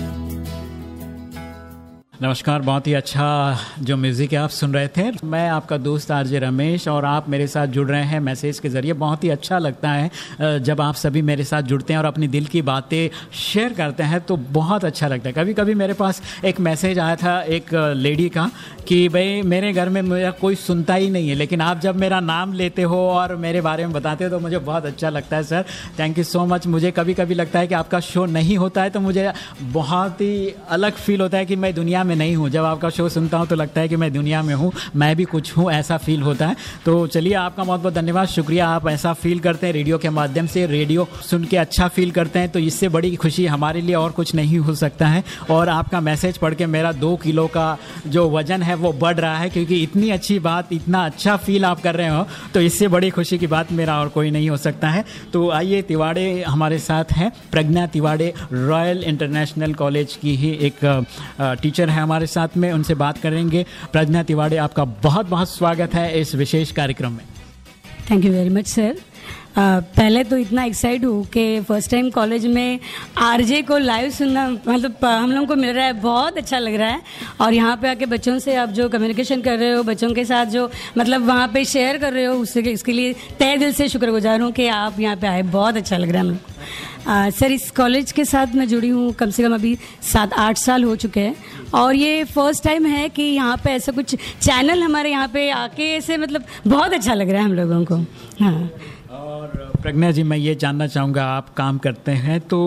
Speaker 2: नमस्कार, बहुत ही अच्छा जो म्यूज़िक आप सुन रहे थे। मैं आपका दोस्त आरजे रमेश और आप मेरे साथ जुड़ रहे हैं मैसेज के ज़रिए। बहुत ही अच्छा लगता है जब आप सभी मेरे साथ जुड़ते हैं और अपनी दिल की बातें शेयर करते हैं तो बहुत अच्छा लगता है। कभी कभी मेरे पास एक मैसेज आया था एक लेडी का कि भाई, मेरे घर में मेरा कोई सुनता ही नहीं है, लेकिन आप जब मेरा नाम लेते हो और मेरे बारे में बताते हो तो मुझे बहुत अच्छा लगता है sir thank you so much मुझे कभी कभी लगता है कि आपका शो नहीं होता है तो मुझे बहुत ही अलग फील होता है कि मैं दुनिया में नहीं हूँ। जब आपका शो सुनता हूँ तो लगता है कि मैं दुनिया में हूँ, मैं भी कुछ हूँ, ऐसा फील होता है। तो चलिए, आपका बहुत बहुत धन्यवाद। शुक्रिया, आप ऐसा फील करते हैं रेडियो के माध्यम से। रेडियो सुन के अच्छा फील करते हैं तो इससे बड़ी खुशी हमारे लिए और कुछ नहीं हो सकता है। और आपका मैसेज पढ़ के मेरा दो किलो का जो वज़न है, वो बढ़ रहा है, क्योंकि इतनी अच्छी बात, इतना अच्छा फील आप कर रहे हो तो इससे बड़ी खुशी की बात मेरा और कोई नहीं हो सकता है। तो आइए, तिवाड़े हमारे साथ हैं। Pragya Tiwade Royal International College की ही एक टीचर है हमारे साथ में, उनसे बात करेंगे। प्रज्ञा तिवाड़े आपका बहुत बहुत स्वागत है इस विशेष कार्यक्रम में।
Speaker 15: Thank you very much sir पहले तो इतना एक्साइट हूँ कि फ़र्स्ट टाइम कॉलेज में आरजे को लाइव सुनना मतलब प- हम लोगों को मिल रहा है, बहुत अच्छा लग रहा है। और यहाँ पे आके बच्चों से आप जो कम्युनिकेशन कर रहे हो, बच्चों के साथ जो मतलब वहाँ पे शेयर कर रहे हो उससे इसके लिए तय दिल से शुक्रगुजार हूँ कि आप यहाँ पे आए, बहुत अच्छा लग रहा है हम लोग आ, सर इस कॉलेज के साथ मैं जुड़ी हूँ कम से कम अभी सात आठ साल हो चुके हैं। और ये फ़र्स्ट टाइम है कि यहाँ पे ऐसा कुछ चैनल हमारे यहाँ पे आके ऐसे मतलब बहुत अच्छा लग रहा है हम लोगों को। हाँ।
Speaker 2: और प्रज्ञा जी मैं ये जानना चाहूँगा आप काम करते हैं तो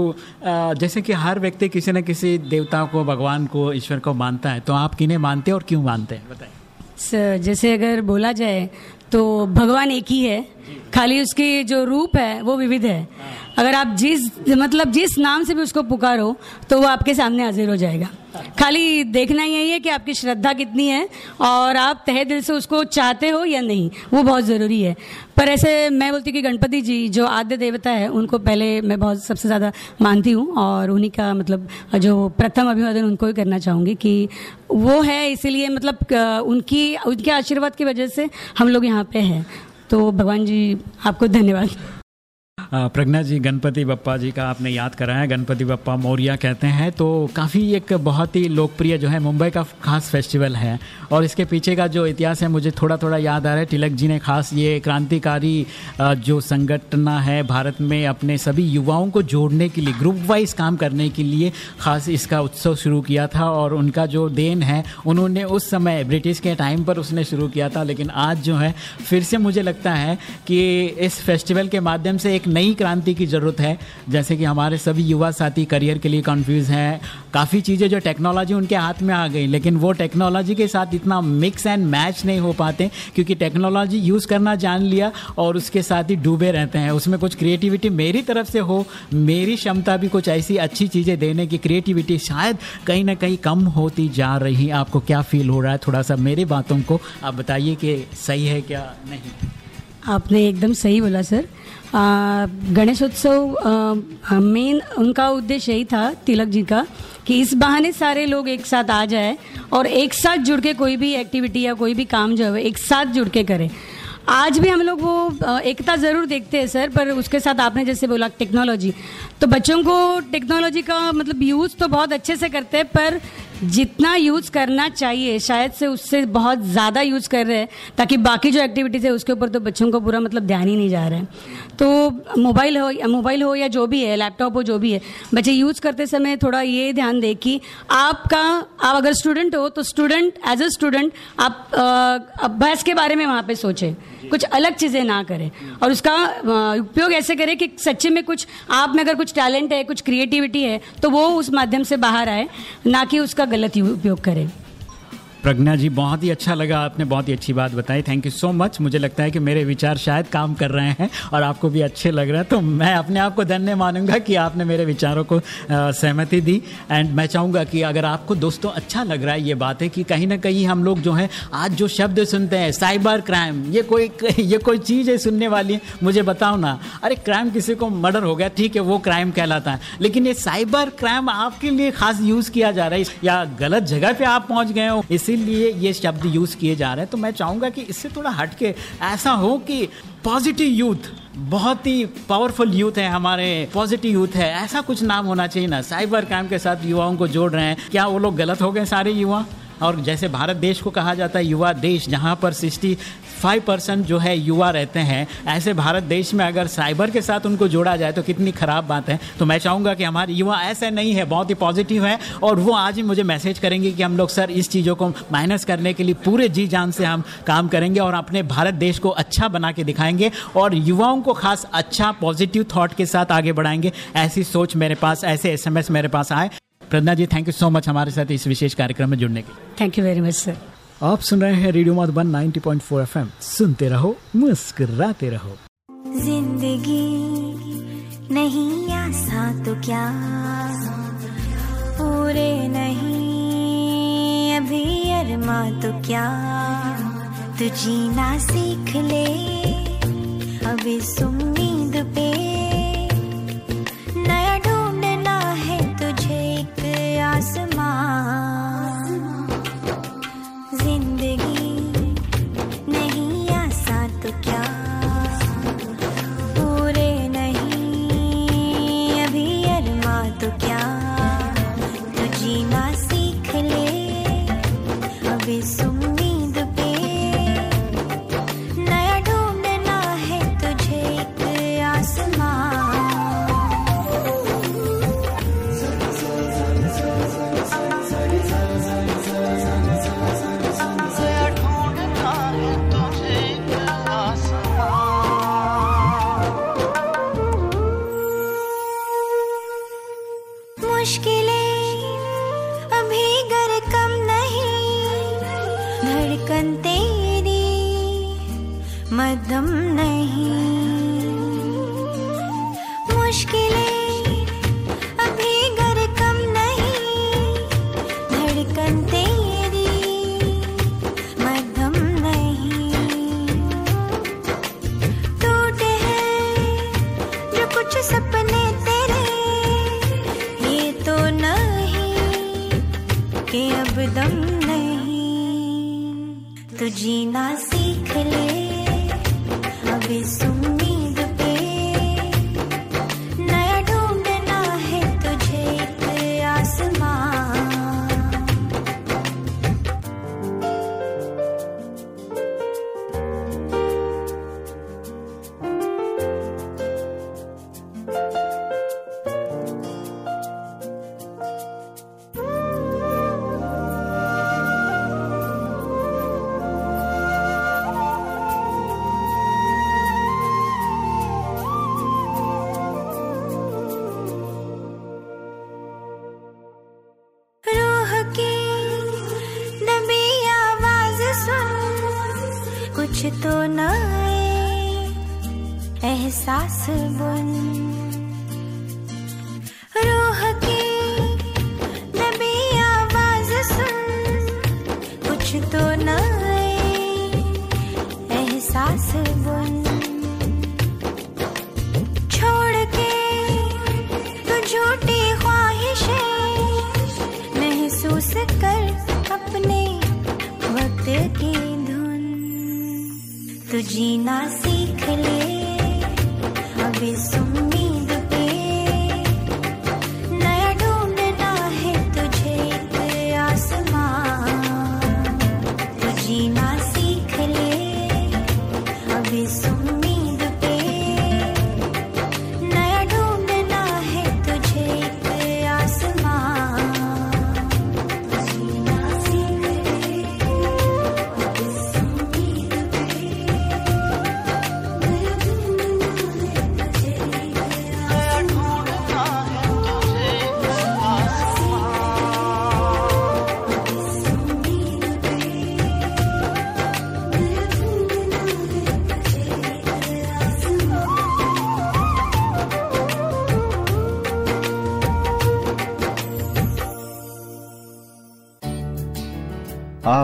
Speaker 2: जैसे कि हर व्यक्ति किसी न किसी देवता को भगवान को ईश्वर को मानता है तो आप किन्हें मानते हैं और क्यों मानते हैं बताएँ।
Speaker 15: सर जैसे अगर बोला जाए तो भगवान एक ही है। खाली उसकी जो रूप है वो विविध है। अगर आप जिस मतलब जिस नाम से भी उसको पुकारो तो वो आपके सामने हाजिर हो जाएगा। खाली देखना यही है कि आपकी श्रद्धा कितनी है, और आप तहे दिल से उसको चाहते हो या नहीं, वो बहुत ज़रूरी है। पर ऐसे मैं बोलती हूँ कि गणपति जी, जो आद्य देवता है, उनको पहले मैं बहुत, सबसे ज़्यादा मानती हूँ, और उन्हीं का मतलब जो प्रथम अभिवादन उनको ही करना चाहूँगी कि वो है, इसीलिए मतलब उनकी, उनके आशीर्वाद की वजह से हम लोग यहाँ पे हैं। तो भगवान जी, आपको धन्यवाद।
Speaker 2: प्रज्ञा जी, गणपति बप्पा जी का आपने याद करा है गणपति बप्पा मौर्या कहते हैं तो काफ़ी एक बहुत ही लोकप्रिय जो है मुंबई का खास फेस्टिवल है। और इसके पीछे का जो इतिहास है, मुझे थोड़ा थोड़ा याद आ रहा है, तिलक जी ने खास ये क्रांतिकारी जो संगठना है भारत में अपने सभी युवाओं को जोड़ने के लिए ग्रुप वाइज काम करने के लिए खास इसका उत्सव शुरू किया था और उनका जो देन है, उन्होंने उस समय ब्रिटिश के टाइम पर उसने शुरू किया था, लेकिन आज जो है, फिर से मुझे लगता है कि इस फेस्टिवल के माध्यम से एक नई क्रांति की ज़रूरत है। जैसे कि हमारे सभी युवा साथी करियर के लिए कन्फ्यूज़ हैं। काफ़ी चीज़ें जो टेक्नोलॉजी उनके हाथ में आ गई, लेकिन वो टेक्नोलॉजी के साथ इतना मिक्स एंड मैच नहीं हो पाते, क्योंकि टेक्नोलॉजी यूज़ करना जान लिया और उसके साथ ही डूबे रहते हैं। उसमें कुछ क्रिएटिविटी मेरी तरफ़ से हो, मेरी क्षमता भी कुछ ऐसी अच्छी चीज़ें देने की क्रिएटिविटी शायद कहीं ना कहीं कम होती जा रही आपको क्या फील हो रहा है? थोड़ा सा मेरी बातों को आप बताइए कि सही है क्या नहीं?
Speaker 15: आपने एकदम सही बोला, सर। गणेशोत्सव मेन उनका उद्देश्य यही था, तिलक जी का, कि इस बहाने सारे लोग एक साथ आ जाए और एक साथ जुड़ के कोई भी एक्टिविटी या कोई भी काम जो है एक साथ जुड़ के करें। आज भी हम लोग वो एकता ज़रूर देखते हैं, सर, पर उसके साथ आपने जैसे बोला टेक्नोलॉजी तो बच्चों को टेक्नोलॉजी का मतलब यूज़ तो बहुत अच्छे से करते हैं, पर जितना यूज़ करना चाहिए, शायद से उससे बहुत ज़्यादा यूज़ कर रहे हैं, ताकि बाकी जो एक्टिविटीज़ है उसके ऊपर तो बच्चों को पूरा मतलब ध्यान ही नहीं जा रहा है। तो मोबाइल हो मोबाइल हो, या जो भी है लैपटॉप हो, जो भी है, बच्चे यूज़ करते समय थोड़ा ये ध्यान दें कि आपका, आप अगर स्टूडेंट हो तो स्टूडेंट एज अ स्टूडेंट आप अभ्यास के बारे में वहाँ पर सोचें, कुछ अलग चीज़ें ना करें। और उसका उपयोग ऐसे करें कि सच्चे में कुछ, आप में अगर कुछ टैलेंट है, कुछ क्रिएटिविटी है तो वो उस माध्यम से बाहर आए, ना कि उसका गलत उपयोग करें।
Speaker 2: प्रज्ञा जी, बहुत ही अच्छा लगा आपने बहुत ही अच्छी बात बताई। थैंक यू सो मच मुझे लगता है कि मेरे विचार शायद काम कर रहे हैं और आपको भी अच्छे लग रहे हैं। तो मैं अपने आप को धन्य मानूँगा कि आपने मेरे विचारों को सहमति दी। एंड मैं चाहूँगा कि अगर आपको दोस्तों अच्छा लग रहा है ये बात है कि कहीं ना कहीं हम लोग जो हैं, आज जो शब्द सुनते हैं साइबर क्राइम ये कोई ये कोई चीज़ है सुनने वाली, मुझे बताओ ना। अरे क्राइम किसी को मर्डर हो गया, ठीक है, वो क्राइम कहलाता है। लेकिन ये साइबर क्राइम आपके लिए खास यूज़ किया जा रहा है। या गलत जगह पर आप पहुँच गए हो इसीलिए ये शब्द यूज़ किए जा रहे हैं। तो मैं चाहूँगा कि इससे थोड़ा हट के ऐसा हो कि पॉजिटिव यूथ, बहुत ही पावरफुल यूथ है हमारे पॉजिटिव यूथ है। ऐसा कुछ नाम होना चाहिए ना, साइबर क्राइम के साथ युवाओं को जोड़ रहे हैं। क्या वो लोग गलत हो गए सारे युवा? और जैसे भारत देश को कहा जाता है, युवा देश जहाँ पर सिक्सटी फाइव परसेंट जो है युवा रहते हैं। ऐसे भारत देश में अगर साइबर के साथ उनको जोड़ा जाए तो कितनी ख़राब बात है। तो मैं चाहूँगा कि हमारे युवा ऐसे नहीं है, बहुत ही पॉजिटिव है और वो आज ही मुझे मैसेज करेंगे कि हम लोग, सर, इस चीज़ों को माइनस करने के लिए पूरे जी जान से हम काम करेंगे और अपने भारत देश को अच्छा बना के दिखाएँगे और युवाओं को खास अच्छा पॉजिटिव थॉट के साथ आगे बढ़ाएँगे। ऐसी सोच मेरे पास, ऐसे एसएमएस मेरे पास आए। Pragya ji thank you so much हमारे साथ इस विशेष कार्यक्रम में जुड़ने के
Speaker 15: thank you very much sir
Speaker 2: आप सुन रहे हैं रेडियो मधुबन 90.4 एफएम। सुनते रहो, मुस्कुराते रहो।
Speaker 16: ज़िंदगी नहीं आसान तो क्या? पूरे नहीं, अभी अरमा तो क्या? तू जीना सीख ले अब इस उम्मीद पे। नया ढूंढना है तुझे एक आसमान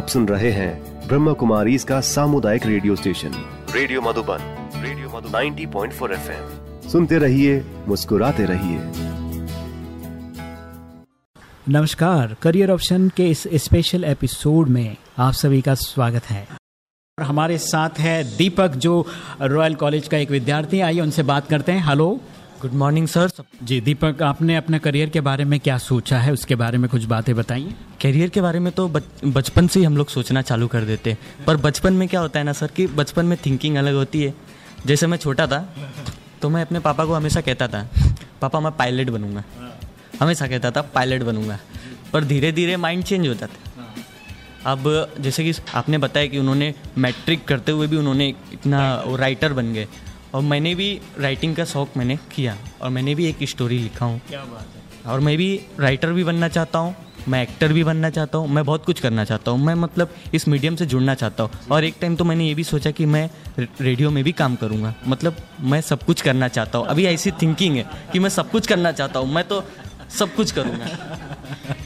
Speaker 1: आप सुन रहे हैं ब्रह्म कुमारी इसका सामुदायिक radio station. Radio Madhuban radio Madhu 90.4 FM. सुनते रहिए मुस्कुराते रहिए।
Speaker 2: नमस्कार करियर ऑप्शन के इस स्पेशल एपिसोड में आप सभी का स्वागत है। और हमारे साथ है दीपक जो रॉयल कॉलेज का एक विद्यार्थी है। आइए उनसे बात करते हैं। Hello
Speaker 17: good morning sir
Speaker 2: ji Deepak आपने अपने करियर के बारे में क्या सोचा है? उसके बारे में कुछ बातें बताइए।
Speaker 17: करियर के बारे में तो बच, बचपन से ही हम लोग सोचना चालू कर देते। हैं पर बचपन में क्या होता है ना सर कि बचपन में थिंकिंग अलग होती है। जैसे मैं छोटा था तो मैं अपने पापा को हमेशा कहता था पापा मैं पायलट बनूँगा। हमेशा कहता था पायलट बनूँगा। पर धीरे धीरे माइंड चेंज होता था। अब जैसे कि आपने बताया कि उन्होंने मैट्रिक करते हुए भी उन्होंने इतना राइटर बन गए। और मैंने भी राइटिंग का शौक़ मैंने किया और मैंने भी एक स्टोरी लिखा हूँ।
Speaker 2: क्या बात है।
Speaker 17: और मैं भी राइटर भी बनना चाहता हूँ मैं एक्टर भी बनना चाहता हूँ मैं बहुत कुछ करना चाहता हूँ मैं मतलब इस मीडियम से जुड़ना चाहता हूँ। और एक टाइम तो मैंने ये भी सोचा कि मैं रेडियो में भी काम करूँगा। मतलब मैं सब कुछ करना चाहता हूँ। अभी ऐसी थिंकिंग है कि मैं सब कुछ करना चाहता हूँ मैं तो सब कुछ करूँगा।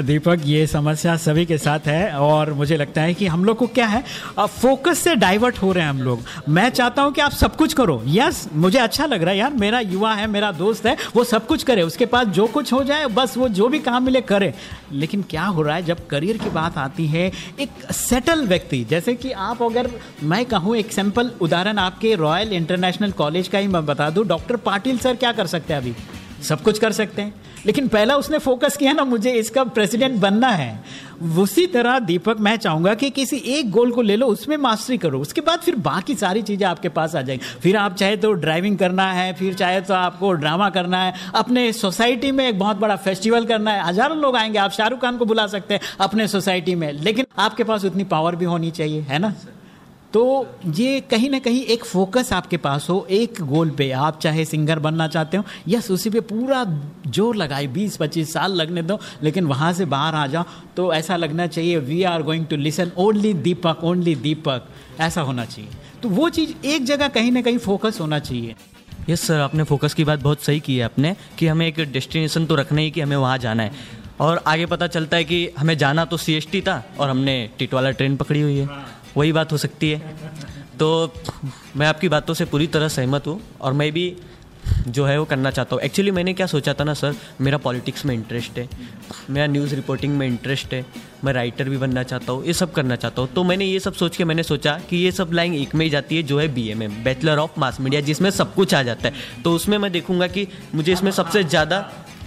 Speaker 2: दीपक, ये समस्या सभी के साथ है और मुझे लगता है कि हम लोग को क्या है फोकस से डाइवर्ट हो रहे हैं हम लोग। मैं चाहता हूँ कि आप सब कुछ करो। यस मुझे अच्छा लग रहा है यार, मेरा युवा है, मेरा दोस्त है, वो सब कुछ करे। उसके पास जो कुछ हो जाए, बस वो जो भी काम मिले करे। लेकिन क्या हो रहा है, जब करियर की बात आती है, एक सेटल व्यक्ति, जैसे कि आप अगर, मैं कहूँ एक सिंपल उदाहरण आपके रॉयल इंटरनेशनल कॉलेज का ही मैं बता दूँ। डॉक्टर पाटिल सर क्या कर सकते हैं अभी? सब कुछ कर सकते हैं। लेकिन पहला उसने फोकस किया ना, मुझे इसका प्रेसिडेंट बनना है। उसी तरह दीपक, मैं चाहूँगा कि किसी एक गोल को ले लो, उसमें मास्टरी करो। उसके बाद फिर बाकी सारी चीज़ें आपके पास आ जाएँगी। फिर आप चाहे तो ड्राइविंग करना है, फिर चाहे तो आपको ड्रामा करना है, अपने सोसाइटी में एक बहुत बड़ा फेस्टिवल करना है। हज़ारों लोग आएँगे, आप शाहरुख खान को बुला सकते हैं अपने सोसाइटी में। लेकिन आपके पास उतनी पावर भी होनी चाहिए, है ना? तो ये कहीं ना कहीं एक फोकस आपके पास हो, एक गोल पे। आप चाहे सिंगर बनना चाहते हो यस उसी पे पूरा ज़ोर लगाए, बीस, पच्चीस साल लगने दो, लेकिन वहाँ से बाहर आ जाओ। तो ऐसा लगना चाहिए we are going to listen only Deepak only Deepak ऐसा होना चाहिए। तो वो चीज़ एक जगह कहीं ना कहीं फोकस होना चाहिए।
Speaker 17: यस सर आपने फोकस की बात बहुत सही की है आपने, कि हमें एक डेस्टिनेशन तो रखना ही कि हमें वहाँ जाना है। और आगे पता चलता है कि हमें जाना तो सीएसटी था और हमने टिटवाला ट्रेन पकड़ी हुई है। वही बात हो सकती है। तो मैं आपकी बातों से पूरी तरह सहमत हूँ और मैं भी जो है वो करना चाहता हूँ। एक्चुअली मैंने क्या सोचा था ना सर मेरा पॉलिटिक्स में इंटरेस्ट है। मेरा न्यूज़ रिपोर्टिंग में इंटरेस्ट है। मैं राइटर भी बनना चाहता हूँ। ये सब करना चाहता हूँ। तो मैंने ये सब सोच के मैंने सोचा कि ये सब लाइन एक में ही जाती है, जो है B M bachelor of mass media जिसमें सब कुछ आ जाता है। तो उसमें मैं देखूँगा कि मुझे इसमें सबसे ज़्यादा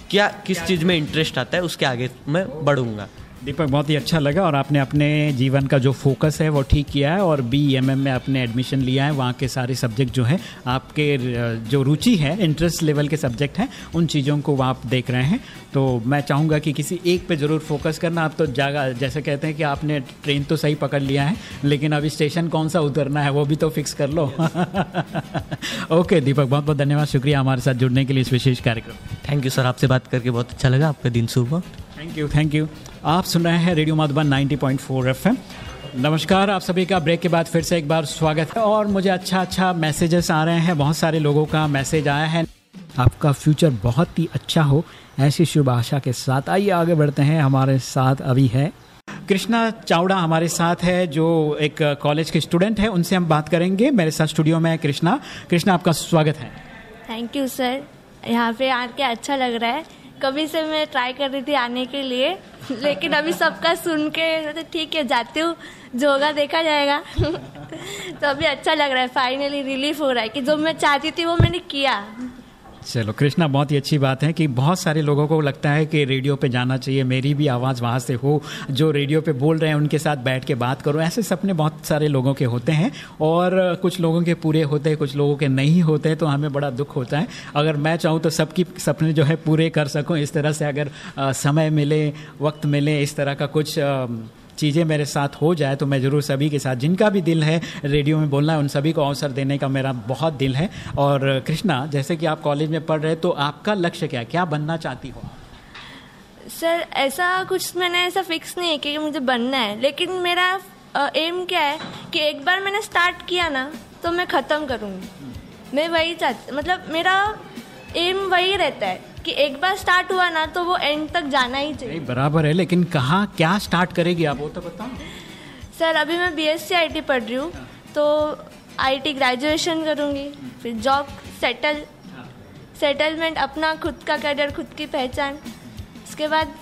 Speaker 17: क्या, किस चीज़ में इंटरेस्ट आता है, उसके आगे मैं बढ़ूँगा।
Speaker 2: दीपक बहुत ही अच्छा लगा और आपने अपने जीवन का जो फोकस है वो ठीक किया है और बी एम एम में आपने एडमिशन लिया है। वहाँ के सारे सब्जेक्ट जो है आपके जो रुचि है इंटरेस्ट लेवल के सब्जेक्ट हैं उन चीज़ों को आप देख रहे हैं। तो मैं चाहूँगा कि किसी एक पे ज़रूर फोकस करना। आप तो जागा जैसे कहते हैं कि आपने ट्रेन तो सही पकड़ लिया है लेकिन अभी स्टेशन कौन सा उतरना है वो भी तो फिक्स कर लो। ओके दीपक बहुत बहुत धन्यवाद। शुक्रिया हमारे साथ जुड़ने के लिए इस विशेष कार्यक्रम
Speaker 17: थैंक यू सर आपसे बात करके बहुत अच्छा लगा। आपका दिन शुभ हो।
Speaker 2: थैंक यू थैंक यू आप सुन रहे हैं रेडियो मधुबन 90.4 एफएम। नमस्कार, आप सभी का ब्रेक के बाद फिर से एक बार स्वागत है और मुझे अच्छा अच्छा मैसेजेस आ रहे हैं, बहुत सारे लोगों का मैसेज आया है। आपका फ्यूचर बहुत ही अच्छा हो, ऐसी शुभ आशा के साथ। आइए आगे बढ़ते हैं, हमारे साथ अभी है कृष्णा चावड़ा हमारे साथ है, जो एक कॉलेज के स्टूडेंट है, उनसे हम बात करेंगे। मेरे साथ स्टूडियो में कृष्णा। कृष्णा, आपका स्वागत है।
Speaker 18: थैंक यू सर यहाँ पे आके अच्छा लग रहा है। कभी से मैं ट्राई कर रही थी आने के लिए, लेकिन अभी सबका सुन के तो ठीक है, जाती हूँ, जो होगा देखा जाएगा। तो अभी अच्छा लग रहा है फाइनली रिलीफ हो रहा है कि जो मैं चाहती थी वो मैंने किया।
Speaker 2: चलो, कृष्णा, बहुत ही अच्छी बात है कि बहुत सारे लोगों को लगता है कि रेडियो पे जाना चाहिए, मेरी भी आवाज़ वहाँ से हो, जो रेडियो पे बोल रहे हैं, उनके साथ बैठ के बात करो। ऐसे सपने बहुत सारे लोगों के होते हैं और कुछ लोगों के पूरे होते हैं, कुछ लोगों के नहीं होते हैं तो हमें बड़ा दुख होता है। अगर मैं चाहूँ तो सबकी सपने जो है पूरे कर सकूँ, इस तरह से अगर समय मिले, वक्त मिले, इस तरह का कुछ चीज़ें मेरे साथ हो जाए तो मैं ज़रूर सभी के साथ, जिनका भी दिल है रेडियो में बोलना है उन सभी को अवसर देने का मेरा बहुत दिल है। और कृष्णा, जैसे कि आप कॉलेज में पढ़ रहे तो आपका लक्ष्य क्या क्या बनना चाहती हो?
Speaker 18: सर, ऐसा कुछ मैंने ऐसा फिक्स नहीं है कि मुझे बनना है। लेकिन मेरा एम क्या है कि एक बार मैंने स्टार्ट किया ना तो मैं ख़त्म करूँगी। मैं वही चाहती मतलब मेरा एम वही रहता है। कि एक बार स्टार्ट हुआ ना तो वो एंड तक जाना ही चाहिए।
Speaker 2: नहीं, बराबर है लेकिन कहाँ क्या स्टार्ट करेगी? आप वो तो बताओ।
Speaker 18: सर अभी मैं B S C I T पढ़ रही हूँ तो आई टी ग्रेजुएशन करूँगी फिर जॉब सेटल सेटलमेंट अपना खुद का करियर खुद की पहचान। उसके बाद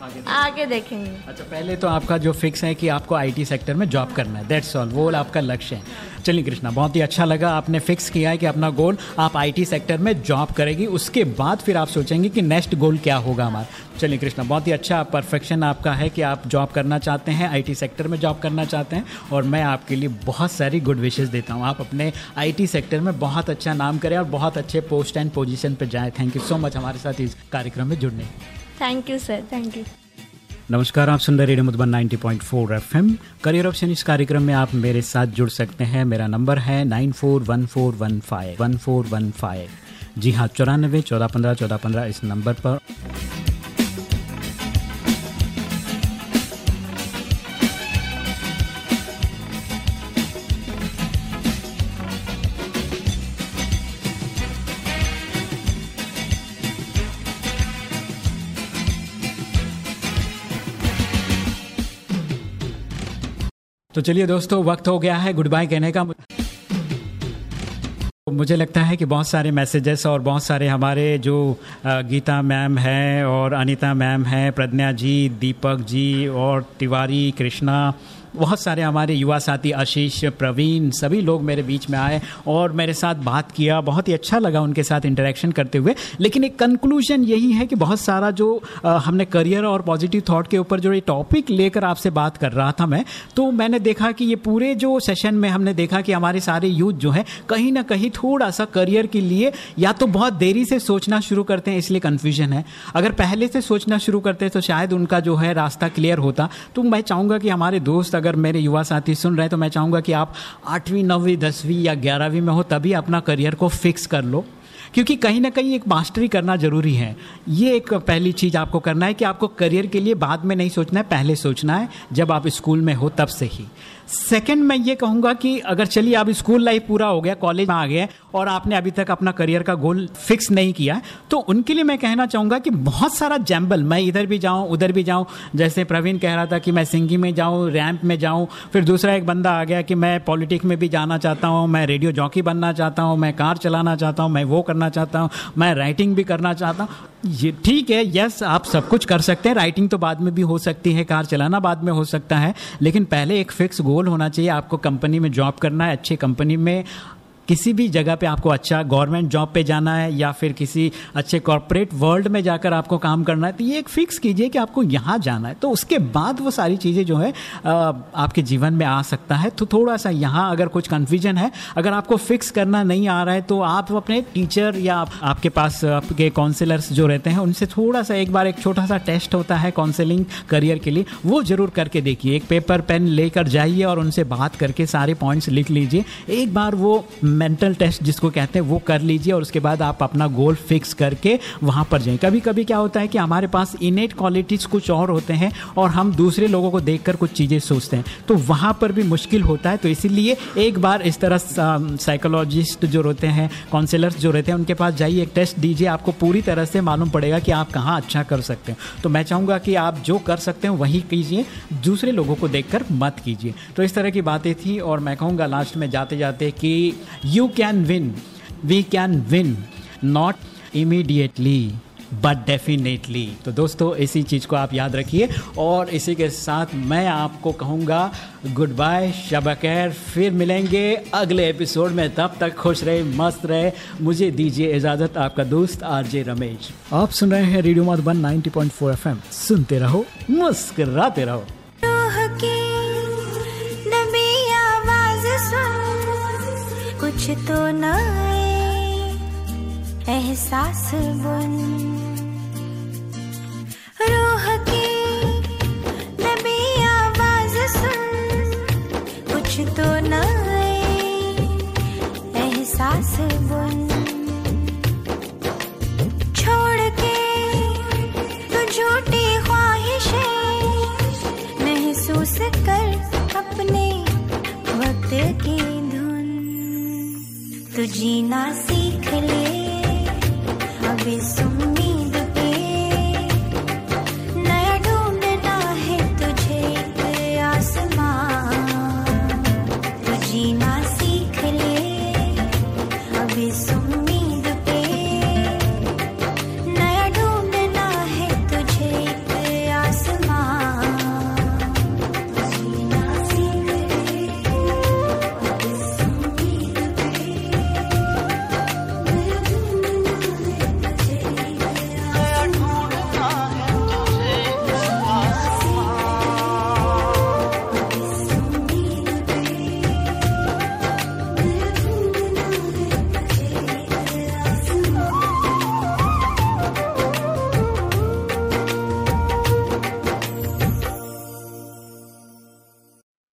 Speaker 18: आगे देखेंगे।
Speaker 2: अच्छा पहले तो आपका जो फिक्स है कि आपको आईटी सेक्टर में जॉब करना है दैट्स ऑल वो आपका लक्ष्य है। चलिए कृष्णा बहुत ही अच्छा लगा आपने फिक्स किया है कि अपना गोल आप आईटी सेक्टर में जॉब करेगी उसके बाद फिर आप सोचेंगे कि नेक्स्ट गोल क्या होगा हमारा। चलिए कृष्णा बहुत ही अच्छा परफेक्शन आपका है कि आप जॉब करना चाहते हैं आईटी सेक्टर में जॉब करना चाहते हैं और मैं आपके लिए बहुत सारी गुड विशेज़ देता हूँ। आप अपने आईटी सेक्टर में बहुत अच्छा नाम करें और बहुत अच्छे पोस्ट एंड पोजीशन पर जाएँ। थैंक यू सो मच हमारे साथ इस कार्यक्रम में जुड़ने
Speaker 18: thank you sir thank you
Speaker 2: नमस्कार, आप सुन रहे radio Madhuban 90.4 FM. Career option इस कार्यक्रम में आप मेरे साथ जुड़ सकते हैं। मेरा नंबर है nine four one four one five. One four one five. जी हाँ चौरानबे, चौदह पंद्रह चौदह पंद्रह इस नंबर पर। तो चलिए दोस्तों, वक्त हो गया है गुड बाय कहने का। मुझे लगता है कि बहुत सारे मैसेजेस और बहुत सारे हमारे जो गीता मैम हैं और अनीता मैम हैं, प्रज्ञा जी, दीपक जी और तिवारी, कृष्णा बहुत सारे हमारे युवा साथी, आशीष, प्रवीण, सभी लोग मेरे बीच में आए और मेरे साथ बात किया। बहुत ही अच्छा लगा उनके साथ इंटरेक्शन करते हुए। लेकिन एक कंक्लूजन यही है कि बहुत सारा जो हमने करियर और पॉजिटिव थॉट के ऊपर जो ये टॉपिक लेकर आपसे बात कर रहा था मैं तो मैंने देखा कि ये पूरे जो सेशन में हमने देखा कि हमारे सारे यूथ जो है, कहीं ना कहीं थोड़ा सा करियर के लिए या तो बहुत देरी से सोचना शुरू करते हैं, इसलिए कन्फ्यूज़न है। अगर पहले से सोचना शुरू करते हैं तो शायद उनका जो है रास्ता क्लियर होता। तो मैं चाहूँगा कि हमारे दोस्त अगर मेरे युवा साथी सुन रहे हैं तो मैं चाहूँगा कि आप आठवीं, नौवीं, दसवीं या ग्यारहवीं में हो, तभी अपना करियर को फिक्स कर लो। क्योंकि कहीं ना कहीं एक मास्टरी करना ज़रूरी है। ये एक पहली चीज़ आपको करना है कि आपको करियर के लिए बाद में नहीं सोचना है, पहले सोचना है, जब आप स्कूल में हो तब से ही। सेकंड मैं ये कहूँगा कि अगर चलिए आप स्कूल लाइफ पूरा हो गया कॉलेज में आ गए और आपने अभी तक अपना करियर का गोल फिक्स नहीं किया तो उनके लिए मैं कहना चाहूँगा कि बहुत सारा जैम्बल मैं इधर भी जाऊँ, उधर भी जाऊँ। जैसे प्रवीण कह रहा था कि मैं सिंगिंग में जाऊँ रैंप में जाऊँ, फिर दूसरा एक बंदा आ गया कि मैं पॉलिटिक्स में भी जाना चाहता हूँ, मैं रेडियो जॉकी बनना चाहता हूँ, मैं कार चलाना चाहता हूँ, मैं वो करना चाहता हूँ, मैं राइटिंग भी करना चाहता हूँ। ये ठीक है यस आप सब कुछ कर सकते हैं। राइटिंग तो बाद में भी हो सकती है, कार चलाना बाद में हो सकता है, लेकिन पहले एक फिक्स गोल होना चाहिए, आपको कंपनी में जॉब करना है, अच्छी कंपनी में किसी भी जगह पे आपको अच्छा गवर्नमेंट जॉब पे जाना है या फिर किसी अच्छे कॉरपोरेट वर्ल्ड में जाकर आपको काम करना है तो ये एक फिक्स कीजिए कि आपको यहाँ जाना है। तो उसके बाद वो सारी चीज़ें जो है आपके जीवन में आ सकता है। तो थोड़ा सा यहाँ अगर कुछ कन्फ्यूज़न है अगर आपको फिक्स करना नहीं आ रहा है तो आप अपने टीचर या आप, आपके पास आपके काउंसिलर्स जो रहते हैं उनसे थोड़ा सा एक बार एक छोटा सा टेस्ट होता है काउंसिलिंग करियर के लिए वो ज़रूर करके देखिए। एक पेपर पेन लेकर जाइए और उनसे बात करके सारे पॉइंट्स लिख लीजिए। एक बार वो मेंटल टेस्ट जिसको कहते हैं, वो कर लीजिए और उसके बाद आप अपना गोल फिक्स करके वहाँ पर जाएँ। कभी कभी क्या होता है कि हमारे पास इनेट क्वालिटीज़ कुछ और होते हैं और हम दूसरे लोगों को देखकर कुछ चीज़ें सोचते हैं। तो वहाँ पर भी मुश्किल होता है तो इसीलिए एक बार इस तरह साइकोलॉजिस्ट जो रहते हैं काउंसिलर्स जो रहते हैं, उनके पास जाइए, एक टेस्ट दीजिए, आपको पूरी तरह से मालूम पड़ेगा कि आप कहाँ अच्छा कर सकते हैं। तो मैं चाहूँगा कि आप जो कर सकते हैं, वही कीजिए, दूसरे लोगों को देखकर मत कीजिए। तो इस तरह की बातें थी और मैं कहूँगा लास्ट में जाते जाते कि you can win we can win not immediately but definitely तो दोस्तों, इसी चीज़ को आप याद रखिए। और इसी के साथ मैं आपको कहूँगा गुड बाय शब खैर। फिर मिलेंगे अगले एपिसोड में। तब तक खुश रहे, मस्त रहे। मुझे दीजिए इजाज़त, आपका दोस्त आरजे रमेश। आप सुन रहे हैं रेडियो मधुबन 90.4 एफएम। सुनते रहो, मुस्कुराते रहो।
Speaker 16: कुछ तो नए एहसास बुन। रूह की नबी आवाज़ सुन। कुछ तो एहसास बुन। छोड़ के झूठी ख्वाहिशें महसूस कर अपने वक्त की। तू जीना सीख ले। अभी सुन